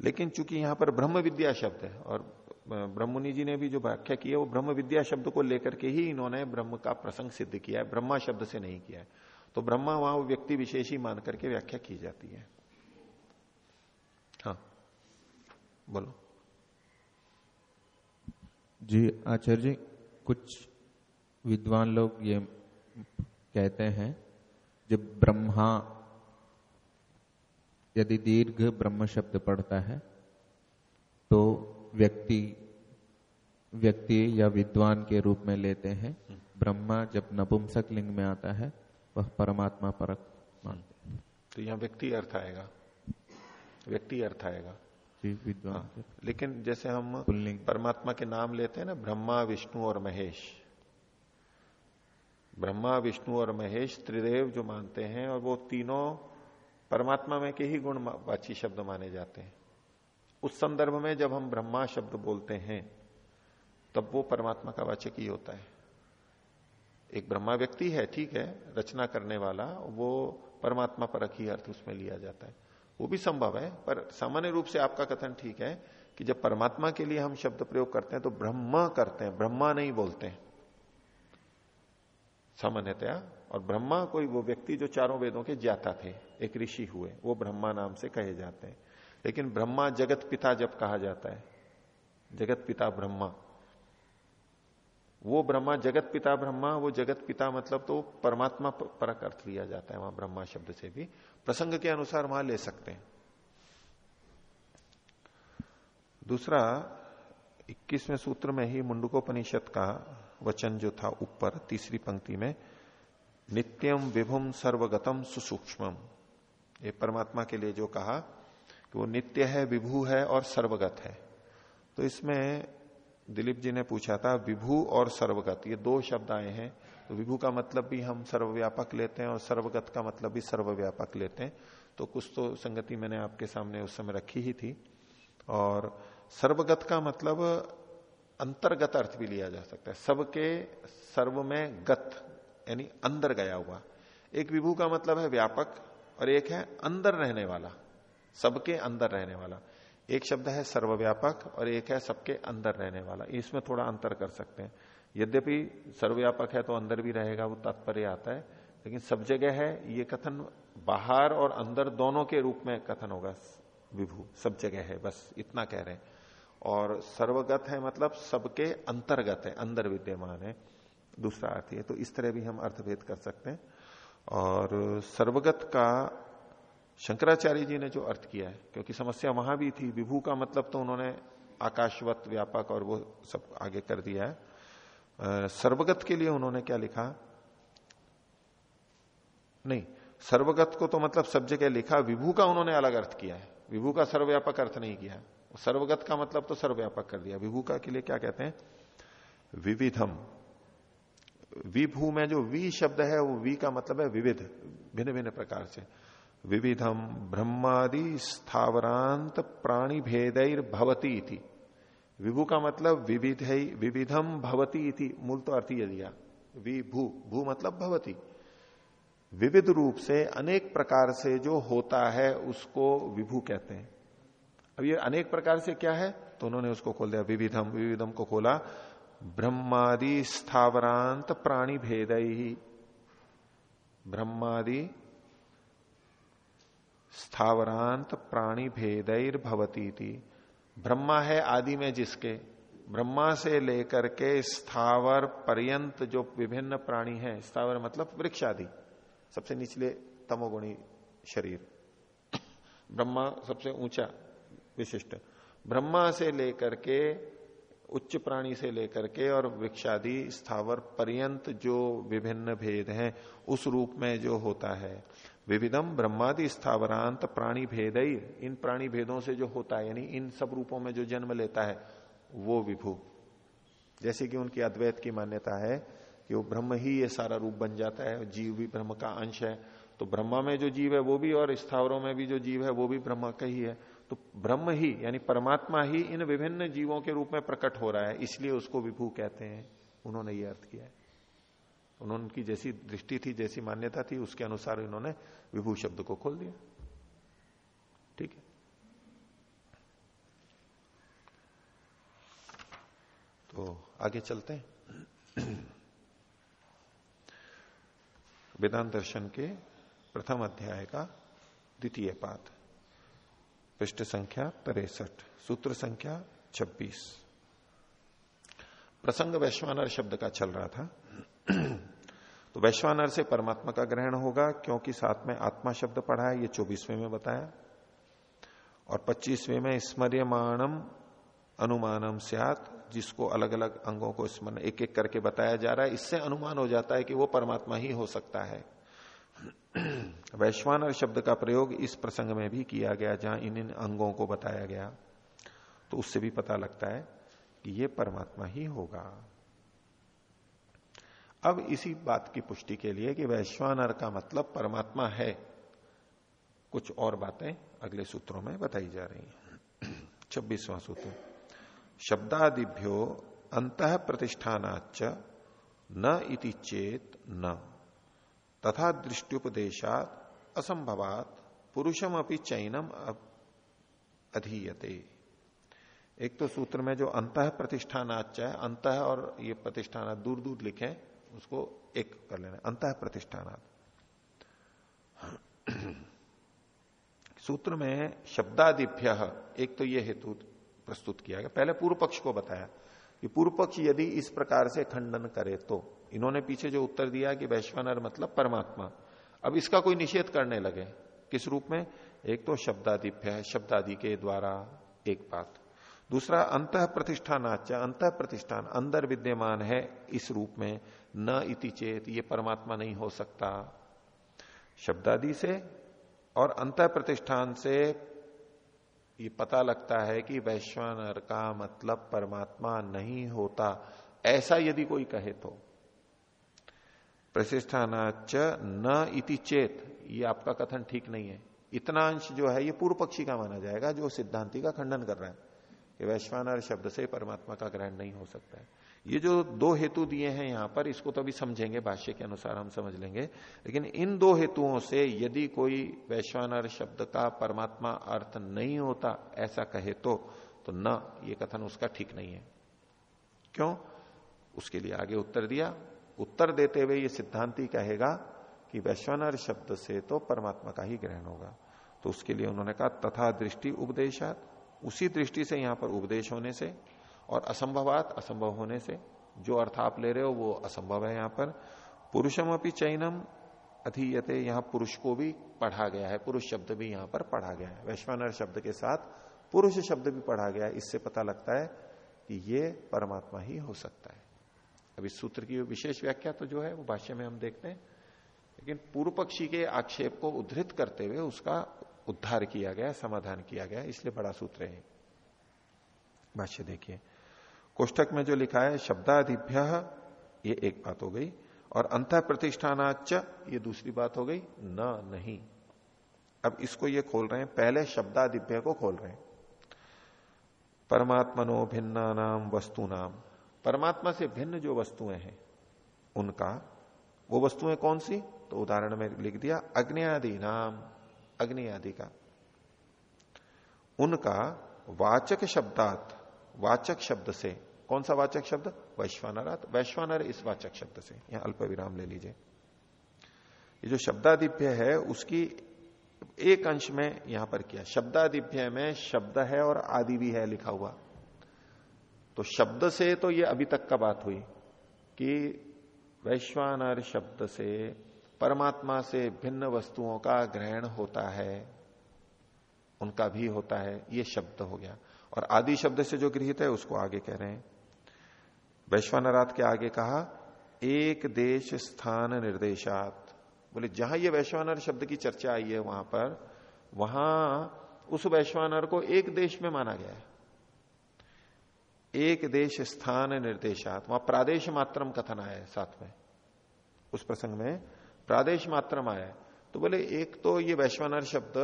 लेकिन चूँकि यहाँ पर ब्रह्म विद्या शब्द है, और ब्रह्मनि जी ने भी जो व्याख्या की है, वो ब्रह्म विद्या शब्द को लेकर के ही इन्होंने ब्रह्म का प्रसंग सिद्ध किया है, ब्रह्मा शब्द से नहीं किया है। तो ब्रह्मा वहाँ व्यक्ति विशेष ही मान करके व्याख्या की जाती है। हाँ बोलो। जी, आचार्य जी, कुछ विद्वान लोग ये कहते हैं जब ब्रह्मा यदि दीर्घ ब्रह्म शब्द पढ़ता है तो व्यक्ति व्यक्ति या विद्वान के रूप में लेते हैं। ब्रह्मा जब नपुंसक लिंग में आता है वह परमात्मा परक मानते हैं। तो यहाँ व्यक्ति अर्थ आएगा। व्यक्ति अर्थ आएगा। विद्वान हाँ, लेकिन जैसे हम पुल्लिंग। परमात्मा के नाम लेते हैं ना ब्रह्मा विष्णु और महेश ब्रह्मा, विष्णु और महेश त्रिदेव जो मानते हैं और वो तीनों परमात्मा में के ही गुण वाची शब्द माने जाते हैं। उस संदर्भ में जब हम ब्रह्मा शब्द बोलते हैं, तब वो परमात्मा का वाचक ही होता है। एक ब्रह्मा व्यक्ति है, ठीक है, रचना करने वाला, वो परमात्मा परक ही अर्थ उसमें लिया जाता है। वो भी संभव है, पर सामान्य रूप से आपका कथन ठीक है कि जब परमात्मा के लिए हम शब्द प्रयोग करते हैं तो ब्रह्मा करते हैं, ब्रह्मा नहीं बोलते हैं। सामान्यतया, और ब्रह्मा कोई वो व्यक्ति जो चारों वेदों के ज्ञाता थे, एक ऋषि हुए, वो ब्रह्मा नाम से कहे जाते हैं। लेकिन ब्रह्मा जगत पिता जब कहा जाता है, जगत पिता ब्रह्मा, वो ब्रह्मा जगत पिता ब्रह्मा, वो जगत पिता मतलब तो परमात्मा परक अर्थ लिया जाता है, वहाँ ब्रह्मा शब्द से भी। प्रसंग के अनुसार वहाँ ले सकते हैं। दूसरा 21वें सूत्र में ही मुंडकोपनिषद का वचन जो था ऊपर, तीसरी पंक्ति में नित्यम विभुम सर्वगतम सुसूक्ष्म। ये परमात्मा के लिए जो कहा कि वो नित्य है, विभू है और सर्वगत है। तो इसमें दिलीप जी ने पूछा था, विभू और सर्वगत, ये दो शब्द आए हैं। तो विभू का मतलब भी हम सर्वव्यापक लेते हैं और सर्वगत का मतलब भी सर्वव्यापक लेते हैं। तो कुछ तो संगति मैंने आपके सामने उस समय रखी ही थी। और सर्वगत का मतलब अंतर्गत अर्थ भी लिया जा सकता है। सबके सर्व में गत, यानी अंदर गया हुआ। एक विभू का मतलब है व्यापक, और एक है अंदर रहने वाला। सबके अंदर रहने वाला। एक शब्द है सर्वव्यापक, और एक है सबके अंदर रहने वाला। इसमें थोड़ा अंतर कर सकते हैं। यद्यपि सर्वव्यापक है तो अंदर भी रहेगा, वो तात्पर्य आता है। लेकिन सब जगह है, ये कथन बाहर और अंदर दोनों के रूप में कथन होगा। विभू, सब जगह है, बस इतना कह रहे हैं। और सर्वगत है मतलब सबके अंतर्गत है, अंदर विद्यमान है। दूसरा अर्थ है तो इस तरह भी हम अर्थभेद कर सकते हैं। और सर्वगत का शंकराचार्य जी ने जो अर्थ किया है, क्योंकि समस्या वहाँ भी थी, विभू का मतलब तो उन्होंने आकाशवत, व्यापक और वो सब आगे कर दिया है। सर्वगत के लिए उन्होंने क्या लिखा? नहीं, सर्वगत को तो मतलब सब जगह लिखा, विभू का उन्होंने अलग अर्थ किया है। विभू का सर्वव्यापक अर्थ नहीं किया। सर्वगत का मतलब तो सर्वव्यापक कर दिया। विभू का के लिए क्या कहते हैं? विविधम। विभू में जो वी शब्द है, वो वी का मतलब है विविध भिन्न भिन्न प्रकार से। विविधम ब्रह्मादि स्थावरांत प्राणी भेदैर भवती विभू का मतलब विविध है, विविधम भवती थी मूल तो अर्थ ही दिया। विभू, भू मतलब भवती। विविध रूप से अनेक प्रकार से जो होता है, उसको विभू कहते हैं। अब ये अनेक प्रकार से क्या है? तो उन्होंने उसको खोल दिया, विविधम विविधम को खोला। ब्रह्मादि स्थावरांत प्राणी भेद। ही ब्रह्मादि स्थावरांत प्राणी भेदैर भवती थी ब्रह्मा है आदि में जिसके। ब्रह्मा से लेकर के स्थावर पर्यंत जो विभिन्न प्राणी हैं, स्थावर मतलब वृक्ष आदि, सबसे निचले तमोगुणी शरीर। ब्रह्मा सबसे ऊँचा विशिष्ट। ब्रह्मा से लेकर के, उच्च प्राणी से लेकर के और वृक्षादि स्थावर पर्यंत जो विभिन्न भेद हैं, उस रूप में जो होता है। विविधम ब्रह्मादि स्थावरांत प्राणी भेद इन प्राणी भेदों से जो होता है, यानी इन सब रूपों में जो जन्म लेता है, वो विभू। जैसे कि उनकी अद्वैत की मान्यता है कि वो ब्रह्म ही ये सारा रूप बन जाता है, जीव भी ब्रह्म का अंश है। तो ब्रह्मा में जो जीव है, वो भी और स्थावरों में भी जो जीव है, वो भी ब्रह्म का ही है। तो ब्रह्म ही, यानी परमात्मा ही इन विभिन्न जीवों के रूप में प्रकट हो रहा है, इसलिए उसको विभू कहते हैं। उन्होंने ये अर्थ किया है। उन्होंने उनकी जैसी दृष्टि थी, जैसी मान्यता थी, उसके अनुसार इन्होंने विभू शब्द को खोल दिया। ठीक है? तो आगे चलते हैं। वेदांत दर्शन के प्रथम अध्याय का द्वितीय पाठ। पृष्ठ संख्या तिरसठ, सूत्र संख्या 26 प्रसंग वैश्वानर शब्द का चल रहा था। <clears throat> तो वैश्वानर से परमात्मा का ग्रहण होगा, क्योंकि साथ में आत्मा शब्द पढ़ा है, ये चौबीसवें में बताया। और पच्चीसवें में स्मर्यमाणम अनुमानम सियात, जिसको अलग अलग अंगों को स्मरण एक एक करके बताया जा रहा है। इससे अनुमान हो जाता है कि वो परमात्मा ही हो सकता है। <clears throat> वैश्वानर शब्द का प्रयोग इस प्रसंग में भी किया गया, जहाँ इन इन अंगों को बताया गया। तो उससे भी पता लगता है कि ये परमात्मा ही होगा। अब इसी बात की पुष्टि के लिए कि वैश्वानर का मतलब परमात्मा है। कुछ और बातें अगले सूत्रों में बताई जा रही हैं। <clears throat> छब्बीसवां सूत्र, शब्दादिभ्यो अंत प्रतिष्ठानाच न इति चेत न। तथा दृष्टुपदेशात असंभवात पुरुषम अपनी चैनम अधीयते। एक तो सूत्र में जो अंत प्रतिष्ठानाच है, अंत और ये प्रतिष्ठान दूर दूर लिखे, उसको एक कर लेना अंत प्रतिष्ठान सूत्र में शब्दादिभ्य, एक तो ये हेतु प्रस्तुत किया गया। पहले पूर्व पक्ष को बताया कि पूर्व पक्ष यदि इस प्रकार से खंडन करे तो इन्होंने पीछे जो उत्तर दिया कि वैश्वानर मतलब परमात्मा। अब इसका कोई निषेध करने लगे। किस रूप में? एक तो शब्दादिभ्य है, शब्दादि के द्वारा एक बात। दूसरा अंत प्रतिष्ठानाच अंत प्रतिष्ठान अंदर विद्यमान है, इस रूप में न इति चेत, ये परमात्मा नहीं हो सकता। शब्दादि से और अंत प्रतिष्ठान से ये पता लगता है कि वैश्वानर का मतलब परमात्मा नहीं होता। ऐसा यदि कोई कहे तो। प्रतिष्ठानाच न इति चेत। ये आपका कथन ठीक नहीं है। इतना अंश जो है, ये पूर्व पक्षी का माना जाएगा, जो सिद्धांति का खंडन कर रहा है कि वैश्वानर शब्द से परमात्मा का ग्रहण नहीं हो सकता है। ये जो दो हेतु दिए हैं यहाँ पर, इसको तो अभी समझेंगे, भाष्य के अनुसार हम समझ लेंगे। लेकिन इन दो हेतुओं से यदि कोई वैश्वानर शब्द का परमात्मा अर्थ नहीं होता, ऐसा कहे तो तो न, ये कथन उसका ठीक नहीं है। क्यों? उसके लिए आगे उत्तर दिया। उत्तर देते हुए ये सिद्धांति कहेगा कि वैश्वानर शब्द से तो परमात्मा का ही ग्रहण होगा। तो उसके लिए उन्होंने कहा, तथा दृष्टि उपदेशात, उसी दृष्टि से यहाँ पर उपदेश होने से और असंभवात, असंभव होने से, जो अर्थ आप ले रहे हो वो असंभव है यहाँ पर। पुरुषम अपनी चैनम अधीयते, यहाँ पुरुष को भी पढ़ा गया है, पुरुष शब्द भी यहाँ पर पढ़ा गया है। वैश्वानर शब्द के साथ पुरुष शब्द भी पढ़ा गया इससे पता लगता है कि ये परमात्मा ही हो सकता है। इस सूत्र की विशेष व्याख्या तो जो है, वो भाष्य में हम देखते हैं। लेकिन पूर्व पक्षी के आक्षेप को उद्धृत करते हुए उसका उद्धार किया गया, समाधान किया गया, इसलिए बड़ा सूत्र है। भाष्य देखिए। कोष्टक में जो लिखा है, शब्दादिभ्य, ये एक बात हो गई, और अंत प्रतिष्ठानाच ये दूसरी बात हो गई, न, नहीं। अब इसको ये खोल रहे हैं, पहले शब्दादिभ्य को खोल रहे हैं। परमात्मनो भिन्ना नाम वस्तु नाम परमात्मा से भिन्न जो वस्तुएँ हैं, उनका, वो वस्तुएँ कौन सी? तो उदाहरण में लिख दिया अग्नि आदि नाम अग्नि आदि का। उनका वाचक शब्दात, वाचक शब्द से, कौन सा वाचक शब्द? वैश्वानरात। वैश्वानर इस वाचक शब्द से। यहाँ अल्प विराम ले लीजिए। ये जो शब्दादिभ्य है, उसकी एक अंश में यहाँ पर किया। शब्दादिभ्य में शब्द है और आदि भी है लिखा हुआ। तो शब्द से तो ये अभी तक का बात हुई कि वैश्वानर शब्द से, परमात्मा से भिन्न वस्तुओं का ग्रहण होता है, उनका भी होता है, ये शब्द हो गया। और आदि शब्द से जो गृहित है, उसको आगे कह रहे हैं। वैश्वानरात के आगे कहा, एक देश स्थान निर्देशात। बोले, जहाँ ये वैश्वानर शब्द की चर्चा आई है वहाँ पर, वहाँ उस वैश्वानर को एक देश में माना गया है। एक देश स्थान निर्देशात। वहाँ प्रादेश मात्रम कथन आया है साथ में। उस प्रसंग में प्रादेश मात्रम आया है। तो बोले, एक तो ये वैश्वानर शब्द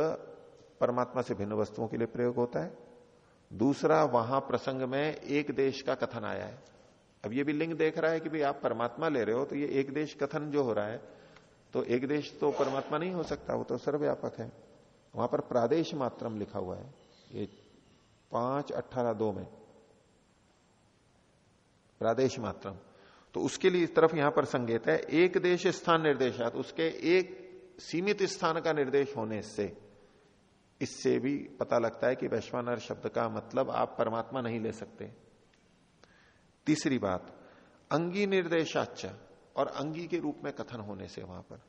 परमात्मा से भिन्न वस्तुओं के लिए प्रयोग होता है। दूसरा, वहाँ प्रसंग में एक देश का कथन आया है। अब ये भी लिंग देख रहा है कि भाई आप परमात्मा ले रहे हो तो ये एक देश कथन जो हो रहा है तो एक देश तो परमात्मा नहीं हो सकता, वो तो सर्वव्यापक है। वहाँ पर प्रादेश मात्रम लिखा हुआ है। ये पाँच अट्ठारह दो में। प्रादेश मात्रम। तो उसके लिए इस तरफ़ यहाँ पर संकेत है, एक देश स्थान निर्देशात उसके एक सीमित स्थान का निर्देश होने से, इससे भी पता लगता है कि वैश्वानर शब्द का मतलब आप परमात्मा नहीं ले सकते। तीसरी बात, अंगी निर्देशाच, और अंगी के रूप में कथन होने से वहाँ पर,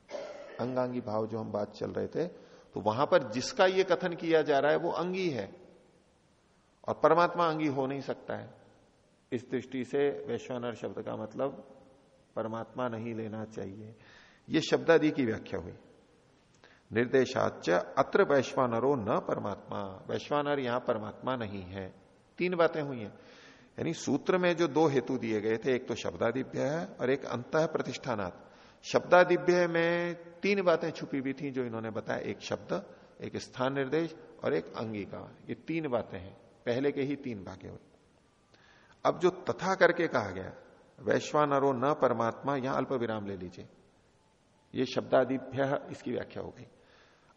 अंगांगी भाव जो हम बात चल रहे थे तो वहाँ पर जिसका ये कथन किया जा रहा है, वो अंगी है, और परमात्मा अंगी हो नहीं सकता है। इस दृष्टि से वैश्वानर शब्द का मतलब परमात्मा नहीं लेना चाहिए। ये शब्दादि की व्याख्या हुई। निर्देशाच अत्र वैश्वानरो न परमात्मा। वैश्वानर यहाँ परमात्मा नहीं है। तीन बातें हुई हैं। यानी सूत्र में जो दो हेतु दिए गए थे, एक तो शब्दादिव्य है और एक अंत प्रतिष्ठानात् शब्दादिव्य में तीन बातें छुपी हुई थी जो इन्होंने बताया। एक शब्द, एक स्थान निर्देश और एक अंगी का ये तीन बातें हैं। पहले के ही तीन भागे हुए। अब जो तथा करके कहा गया, वैश्वानरो न परमात्मा, यहाँ अल्प विराम ले लीजिए। ये शब्दादिभ्य इसकी व्याख्या हो गई।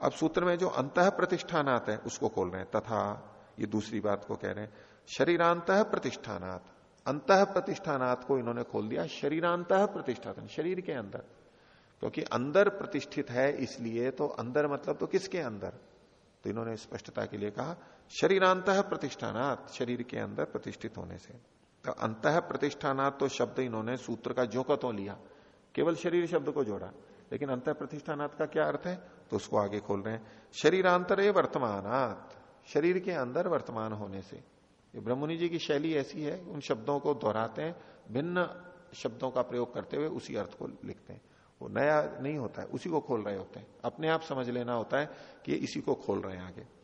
अब सूत्र में जो अंत प्रतिष्ठानात है, उसको खोल रहे हैं। तथा, ये दूसरी बात को कह रहे हैं। शरीरांत प्रतिष्ठानात अंत प्रतिष्ठानात को इन्होंने खोल दिया। शरीरांत प्रतिष्ठान शरीर के अंदर। क्योंकि अंदर प्रतिष्ठित है इसलिए तो अंदर मतलब तो किसके अंदर? तो इन्होंने स्पष्टता के लिए कहा शरीरांत प्रतिष्ठानात शरीर के अंदर प्रतिष्ठित होने से। तो अंत प्रतिष्ठानात तो शब्द इन्होंने सूत्र का जोकतों लिया। केवल शरीर शब्द को जोड़ा। लेकिन अंत प्रतिष्ठानात का क्या अर्थ है? तो उसको आगे खोल रहे हैं। शरीरांतरे वर्तमानात। शरीर के अंदर वर्तमान होने से। ब्रह्मणि जी की शैली ऐसी है। उन शब्दों को दोहराते हैं। भिन्न शब्दों का प्रयोग करते हुए उसी अर्थ को लिखते हैं। वो नया नहीं होता है। उसी को खोल रहे होते हैं। अपने आप समझ लेना होता है कि इसी को खोल रहे हैं आगे।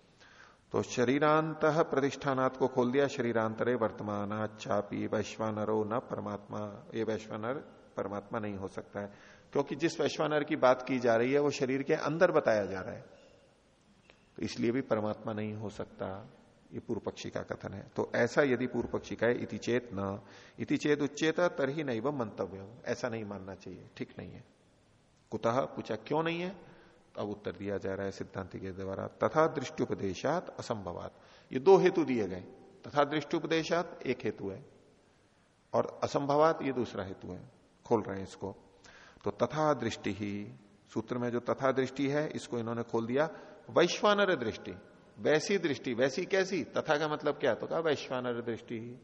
तो शरीरांत प्रतिष्ठानात को खोल दिया, शरीरांतरे वर्तमान चापी वैश्वानरो न परमात्मा, ये वैश्वानर परमात्मा नहीं हो सकता है। क्योंकि जिस वैश्वानर की बात की जा रही है, वो शरीर के अंदर बताया जा रहा है। तो इसलिए भी परमात्मा नहीं हो सकता, ये पूर्व पक्षी का कथन है। तो ऐसा यदि पूर्व पक्षी का है, इति चेत न, इति चेत उच्चेत, तरही नहीं वह मंतव्य ऐसा नहीं मानना चाहिए, ठीक नहीं है। कुतः पूछा, क्यों नहीं है? अब उत्तर दिया जा रहा है सिद्धांति के द्वारा। तथा दृष्टि उपदेशात असंभवात। ये दो हेतु दिए गए। तथा दृष्टि उपदेशात एक हेतु है। और असंभवात ये दूसरा हेतु है। खोल रहे हैं इसको। तो तथा दृष्टि ही। सूत्र में जो तथा दृष्टि है, इसको इन्होंने खोल दिया। वैश्वानर दृष्टि। वैसी दृष्टि, वैसी कैसी? तथा का मतलब क्या? तो कहा वैश्वानर दृष्टि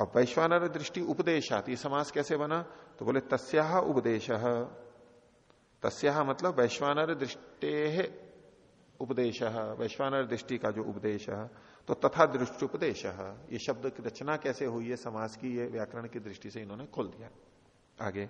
अब वैश्वानर दृष्टि उपदेशात, ये समास कैसे बना? तो बोले तस्या उपदेश। तस्या मतलब वैश्वानर दृष्टे उपदेश वैश्वानर दृष्टि का जो उपदेश तो तथा दृष्टि उपदेश। ये शब्द की रचना कैसे हुई है समाज की, ये व्याकरण की दृष्टि से इन्होंने खोल दिया। आगे,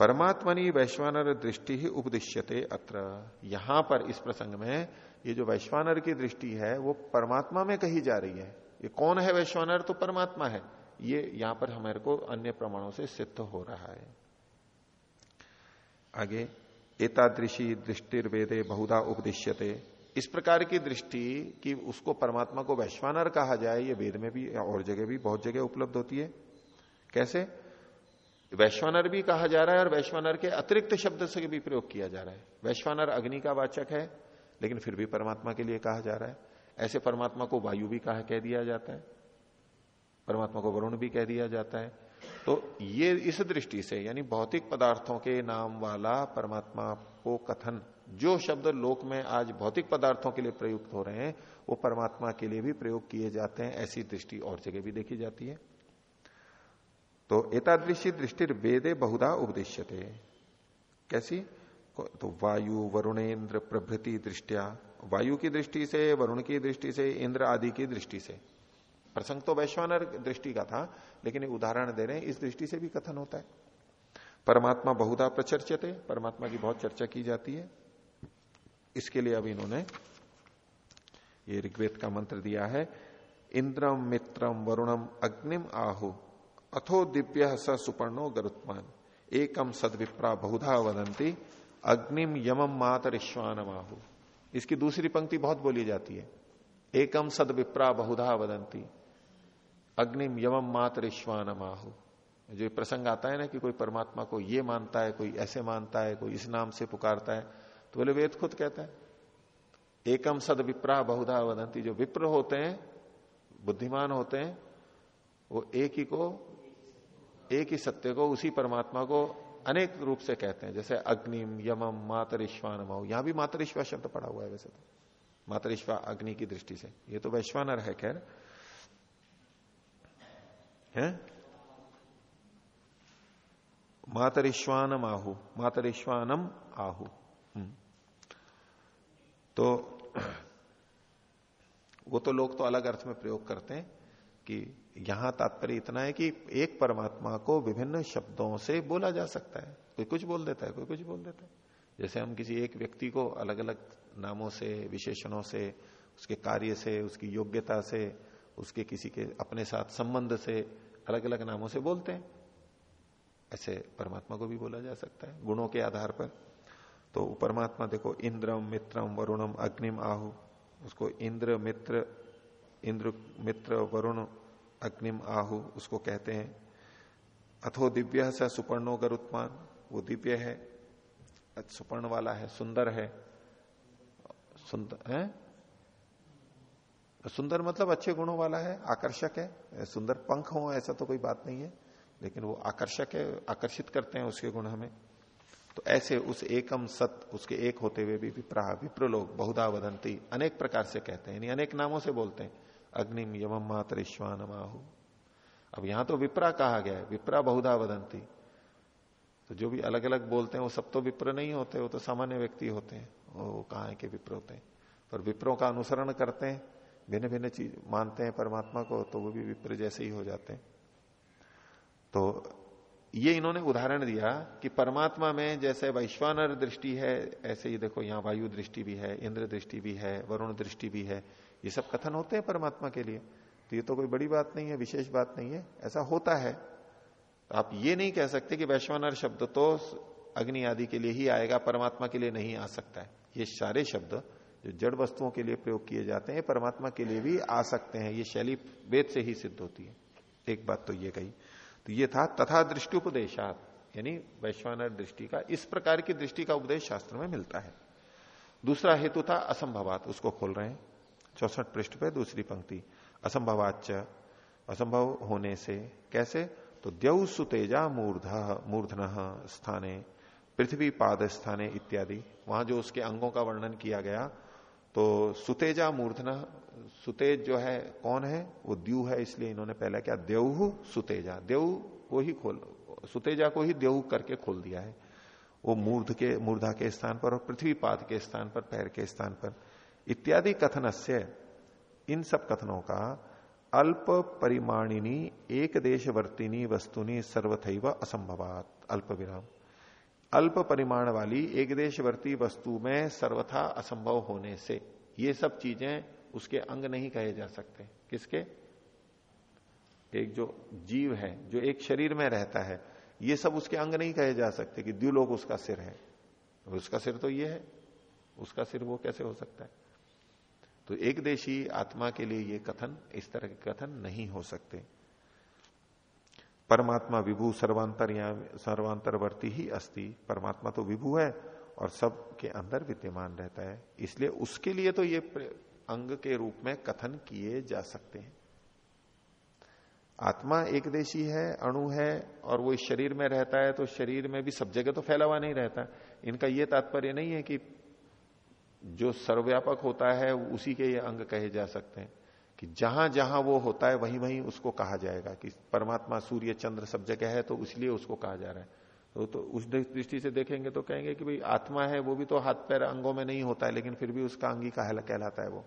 परमात्मनी वैश्वानर दृष्टि ही उपदिश्यते अत्र। यहाँ पर इस प्रसंग में ये जो वैश्वानर की दृष्टि है, वो परमात्मा में कही जा रही है। ये कौन है वैश्वानर? तो परमात्मा है। ये यहाँ पर हमारे को अन्य प्रमाणों से सिद्ध हो रहा है। आगे, एतादृशी दृष्टिर्वेदे बहुधा उपदिश्यते। इस प्रकार की दृष्टि कि उसको परमात्मा को वैश्वानर कहा जाए, ये वेद में भी और जगह भी बहुत जगह उपलब्ध होती है। कैसे? वैश्वानर भी कहा जा रहा है और वैश्वानर के अतिरिक्त शब्द से भी प्रयोग किया जा रहा है। वैश्वानर अग्नि का वाचक है, लेकिन फिर भी परमात्मा के लिए कहा जा रहा है। ऐसे परमात्मा को वायु भी कहा कह दिया जाता है। परमात्मा को वरुण भी कह दिया जाता है। तो ये इस दृष्टि से, यानी भौतिक पदार्थों के नाम वाला परमात्मा को कथन, जो शब्द लोक में आज भौतिक पदार्थों के लिए प्रयुक्त हो रहे हैं, वो परमात्मा के लिए भी प्रयोग किए जाते हैं, ऐसी दृष्टि और जगह भी देखी जाती है। तो एतादृशी दृष्टि वेदे बहुधा उपदेश्यते। कैसी? तो वायु, वरुणेन्द्र, प्रभृति दृष्टिया, वायु की दृष्टि से, वरुण की दृष्टि से, इंद्र आदि की दृष्टि से। प्रसंग तो वैश्वानर दृष्टि का था, लेकिन उदाहरण दे रहे हैं, इस दृष्टि से भी कथन होता है। परमात्मा बहुधा प्रचर्चित है परमात्मा की बहुत चर्चा की जाती है। इसके लिए अब इन्होंने ये ऋग्वेद का मंत्र दिया है, इंद्रम मित्रम वरुणम अग्निम आहु, अथो दिव्य स सुपर्णो गरुत्मान एकम सदविप्रा बहुधा वदंती अग्निम यमम मातरिश्वान माहु इसकी दूसरी पंक्ति बहुत बोली जाती है एकम सद विप्रा बहुधा वदंती अग्निम यमम मातरिश्वान माहु जो प्रसंग आता है ना कि कोई परमात्मा को ये मानता है, कोई ऐसे मानता है, कोई इस नाम से पुकारता है तो बोले वेद खुद कहता है। एकम सद विप्रा बहुधा वदंती जो विप्र होते हैं, बुद्धिमान होते हैं, वो एक ही को, एक ही सत्य को, उसी परमात्मा को अनेक रूप से कहते हैं। जैसे अग्निम यमम मातरिश्वान मऊ यहाँ भी मातरिश्वा शब्द पड़ा हुआ है वैसे तो। मातरिश्वा अग्नि की दृष्टि से। ये तो वैश्वानर है, खैर। है? मातरिश्वानम आहु। मातरिश्वानम आहु। तो <clears throat> वो तो लोग तो अलग अर्थ में प्रयोग करते हैं कि यहाँ तात्पर्य इतना है कि एक परमात्मा को विभिन्न शब्दों से बोला जा सकता है। कोई कुछ बोल देता है, कोई कुछ बोल देता है। जैसे हम किसी एक व्यक्ति को अलग अलग नामों से, विशेषणों से, उसके कार्य से, उसकी योग्यता से, उसके किसी के अपने साथ संबंध से अलग अलग नामों से बोलते हैं। ऐसे परमात्मा को भी बोला जा सकता है, गुणों के आधार पर। तो परमात्मा देखो, इंद्रम, मित्रम, वरुणम, अग्निम, आहु। उसको इंद्र, मित्र इंद्र, मित्र, वरुण, अग्निम, आहु उसको कहते हैं। अथो दिव्य स सुपर्णो गरुत्मान। वो दिव्य है, सुपर्ण वाला है, सुंदर है। सुंदर है? सुंदर मतलब अच्छे गुणों वाला है, आकर्षक है, सुंदर पंख हो, ऐसा तो कोई बात नहीं है, लेकिन वो आकर्षक है, आकर्षित करते हैं उसके गुण हमें। तो ऐसे उस एकम सत, उसके एक होते हुए भी विप्रा विप्र लोग बहुधा वदंती अनेक प्रकार से कहते हैं, यानी अनेक नामों से बोलते हैं। अग्निम यमम मातरिश्वान माहु अब यहाँ तो विप्रा कहा गया है, विप्रा बहुधा वदंती तो जो भी अलग अलग बोलते हैं, वो सब तो विप्र नहीं होते, वो तो सामान्य व्यक्ति होते हैं, वो कहा है कि विप्र होते हैं। पर विप्रों का अनुसरण करते हैं भिन्न भिन्न चीज़ मानते हैं परमात्मा को तो वो भी विप्र जैसे ही हो जाते हैं। तो ये इन्होंने उदाहरण दिया कि परमात्मा में जैसे वैश्वानर दृष्टि है, ऐसे ही देखो यहाँ वायु दृष्टि भी है, इंद्र दृष्टि भी है, वरुण दृष्टि भी है, ये सब कथन होते हैं परमात्मा के लिए। तो ये तो कोई बड़ी बात नहीं है, विशेष बात नहीं है, ऐसा होता है। आप ये नहीं कह सकते कि वैश्वानर शब्द तो अग्नि आदि के लिए ही आएगा, परमात्मा के लिए नहीं आ सकता है। ये सारे शब्द जो जड़ वस्तुओं के लिए प्रयोग किए जाते हैं, परमात्मा के लिए भी आ सकते हैं। ये शैली वेद से ही सिद्ध होती है। एक बात तो ये कही। तो ये था तथा दृष्टि उपदेशात, यानी वैश्वानर दृष्टि का, इस प्रकार की दृष्टि का उपदेश शास्त्र में मिलता है। दूसरा हेतु था असंभवात, उसको खोल रहे हैं। चौसठ पृष्ठ पे दूसरी पंक्ति असंभवाच असंभव होने से कैसे? तो द्यौ सुतेजा मूर्ध, मूर्धन स्थाने, पृथ्वी पाद स्थाने इत्यादि। वहाँ जो उसके अंगों का वर्णन किया गया तो सुतेजा मूर्धना, सुतेज जो है, कौन है? वो द्यू है, इसलिए इन्होंने पहले क्या देव सुतेजा। देव को ही खोल, सुतेजा को ही देव करके खोल दिया है। वो मूर्ध के, मूर्धा के स्थान पर और पृथ्वी पाद के स्थान पर, पैर के स्थान पर। इत्यादि कथन से, इन सब कथनों का अल्प परिमाणिनी, एक देशवर्तिनी वस्तुनी सर्वथैव असंभवात। अल्प विराम। अल्प परिमाण वाली एक देशवर्ती वस्तु में सर्वथा असंभव होने से, ये सब चीज़ें उसके अंग नहीं कहे जा सकते। किसके? एक जो जीव है, जो एक शरीर में रहता है, ये सब उसके अंग नहीं कहे जा सकते कि द्व्यूलोक उसका सिर है। उसका सिर तो ये है, उसका सिर वो कैसे हो सकता है? तो एक देशी आत्मा के लिए ये कथन, इस तरह के कथन नहीं हो सकते। परमात्मा विभू सर्वांतर या सर्वांतरवर्ती ही अस्ति परमात्मा तो विभू है और सब के अंदर विद्यमान रहता है। इसलिए उसके लिए तो ये अंग के रूप में कथन किए जा सकते हैं। आत्मा एक देशी है, अणु है और वो इस शरीर में रहता है तो शरीर में भी सब जगह तो फैला हुआ नहीं रहता। इनका ये तात्पर्य नहीं है कि जो सर्वव्यापक होता है, उसी के ये अंग कहे जा सकते हैं। कि जहाँ जहाँ वो होता है वहीं वहीं उसको कहा जाएगा कि परमात्मा सूर्य चंद्र सब जगह है तो इसलिए उसको कहा जा रहा है। तो, तो उस दृष्टि से देखेंगे तो कहेंगे कि भाई आत्मा है वो भी तो हाथ पैर अंगों में नहीं होता है लेकिन फिर भी उसका अंगी कहलाता है वो।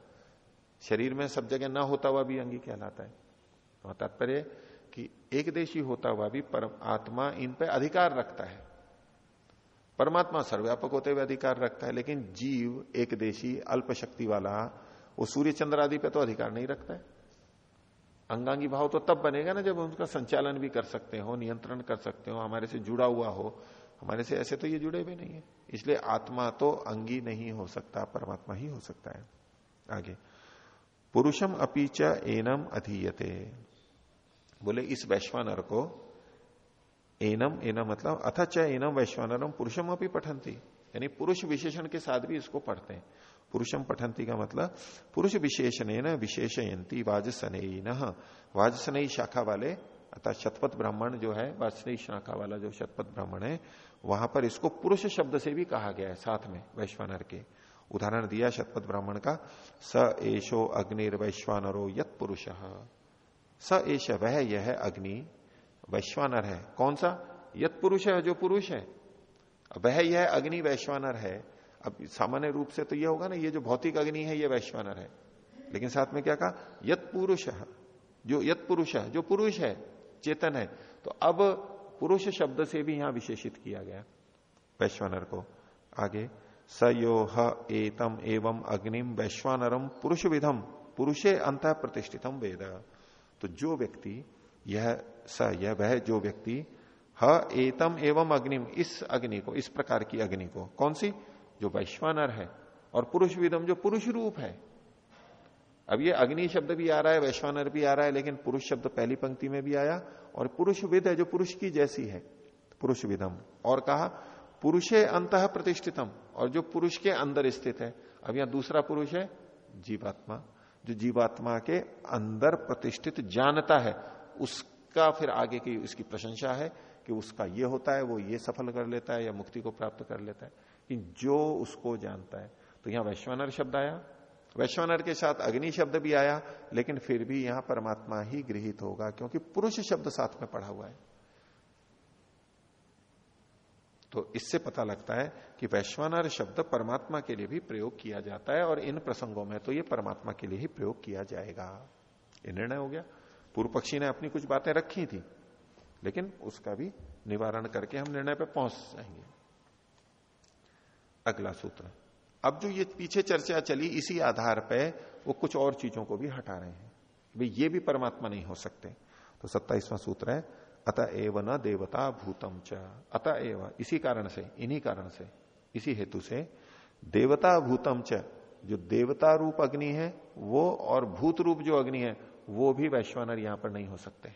शरीर में सब जगह ना होता हुआ भी अंगी कहलाता है। तो तात्पर्य कि एक देशी होता हुआ भी परम आत्मा इन पर अधिकार रखता है। परमात्मा सर्वव्यापक होते हुए अधिकार रखता है लेकिन जीव एक देशी अल्प शक्ति वाला वो सूर्य चंद्र आदि पे तो अधिकार नहीं रखता है। अंगांगी भाव तो तब बनेगा ना जब उनका संचालन भी कर सकते हो, नियंत्रण कर सकते हो, हमारे से जुड़ा हुआ हो। हमारे से ऐसे तो ये जुड़े भी नहीं है। इसलिए आत्मा तो अंगी नहीं हो सकता, परमात्मा ही हो सकता है। आगे। पुरुषम अपीच एनम अधीयते। बोले, इस वैश्वानर को एनम एनम मतलब अथ च एनम वैश्वानरम पुरुषम अपनी पठंती यानी पुरुष विशेषण के साथ भी इसको पढ़ते हैं। पुरुषम पठंती का मतलब पुरुष विशेषण न विशेषयंती वाजसनई न वाजसनई शाखा वाले अर्थात शतपथ ब्राह्मण जो है वाजसनई शाखा वाला जो शतपथ ब्राह्मण है, वहाँ पर इसको पुरुष शब्द से भी कहा गया है साथ में, वैश्वानर के। उदाहरण दिया शतपथ ब्राह्मण का, स एशो अग्निर्वैश्वानरो यत पुरुष। स एश वह यह अग्नि, वैश्वानर है। कौन सा? यत पुरुष है, जो पुरुष है। वह यह अग्नि वैश्वानर है अब सामान्य रूप से तो यह होगा ना, ये जो भौतिक अग्नि है, ये वैश्वानर है। लेकिन साथ में क्या कहा? यत पुरुष जो यत पुरुष है जो पुरुष है, चेतन है तो अब पुरुष शब्द से भी यहाँ विशेषित किया गया वैश्वानर को। आगे सयोह एतम एवं अग्निम वैश्वानरम पुरुष विधम पुरुषे अंत प्रतिष्ठितम वेद। तो जो व्यक्ति, यह स, यह वह जो व्यक्ति, ह एतम एवं अग्निम इस अग्नि को, इस प्रकार की अग्नि को, कौन सी? जो वैश्वानर है और पुरुष विदम जो पुरुष रूप है। अब ये अग्नि शब्द भी आ रहा है, वैश्वानर भी आ रहा है, लेकिन पुरुष शब्द पहली पंक्ति में भी आया और पुरुष विद है जो पुरुष की जैसी है। पुरुष विदम और कहा, पुरुषे अंत प्रतिष्ठितम और जो पुरुष के अंदर स्थित है। अब यहाँ दूसरा पुरुष है, जीवात्मा। जो जीवात्मा के अंदर प्रतिष्ठित जानता है, उसका फिर आगे की उसकी प्रशंसा है कि उसका ये होता है, वो ये सफल कर लेता है या मुक्ति को प्राप्त कर लेता है। कि जो उसको जानता है। तो यहाँ वैश्वानर शब्द आया, वैश्वानर के साथ अग्नि शब्द भी आया, लेकिन फिर भी यहाँ परमात्मा ही गृहित होगा, क्योंकि पुरुष शब्द साथ में पढ़ा हुआ है। तो इससे पता लगता है कि वैश्वानर शब्द परमात्मा के लिए भी प्रयोग किया जाता है, और इन प्रसंगों में तो ये परमात्मा के लिए ही प्रयोग किया जाएगा। ये निर्णय हो गया। पूर्व पक्षी ने अपनी कुछ बातें रखी थी, लेकिन उसका भी निवारण करके हम निर्णय पर पहुँच जाएँगे। अगला सूत्र। अब जो ये पीछे चर्चा चली, इसी आधार पर वो कुछ और चीज़ों को भी हटा रहे हैं। भाई ये भी परमात्मा नहीं हो सकते। तो सत्ताईसवां सूत्र है अतएव न देवता भूतम च। अतएव इसी कारण से, इन्हीं कारण से, इसी हेतु से, देवता भूतम च, जो देवता रूप अग्नि है, वो और भूत रूप जो अग्नि है, वो भी वैश्वानर यहाँ पर नहीं हो सकते।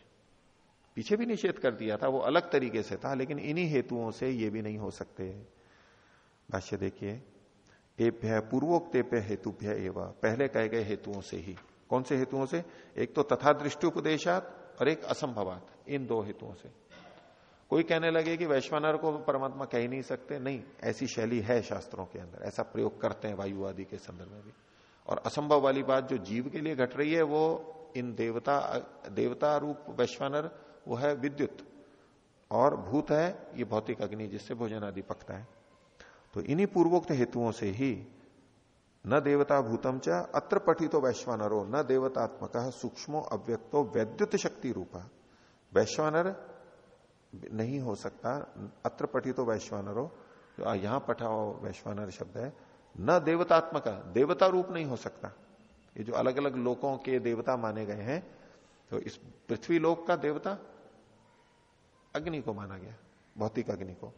पीछे भी निषेध कर दिया था, वो अलग तरीके से था, लेकिन इन्हीं हेतुओं से ये भी नहीं हो सकते। भाष्य देखिए। एभ्य पूर्वोक्तेभ्य हेतुभ्य एवं। पहले कहे गए हेतुओं से ही। कौन से हेतुओं से? एक तो तथा दृष्टि उपदेशात और एक असंभवात। इन दो हेतुओं से। कोई कहने लगे कि वैश्वानर को परमात्मा कह ही नहीं सकते। नहीं, ऐसी शैली है शास्त्रों के अंदर। ऐसा प्रयोग करते हैं वायु आदि के संदर्भ में भी। और असंभव वाली बात जो जीव के लिए घट रही है, वो इन देवता देवता रूप वैश्वानर, वो है विद्युत। और भूत है, ये भौतिक अग्नि जिससे भोजन आदि पकता है। तो इन्हीं पूर्वोक्त हेतुओं से ही न देवता भूतम च, अत्र पठितो वैश्वानरो, न देवतात्मक सूक्ष्मो अव्यक्तो वैद्युत शक्ति रूपा। वैश्वानर नहीं हो सकता, अत्र पठितो वैश्वानरो जो यहाँ पठाओ वैश्वानर शब्द है, न देवतात्मक, देवता रूप नहीं हो सकता। ये जो अलग अलग लोकों के देवता माने गए हैं तो इस पृथ्वी लोक का देवता अग्नि को माना गया, भौतिक अग्नि को।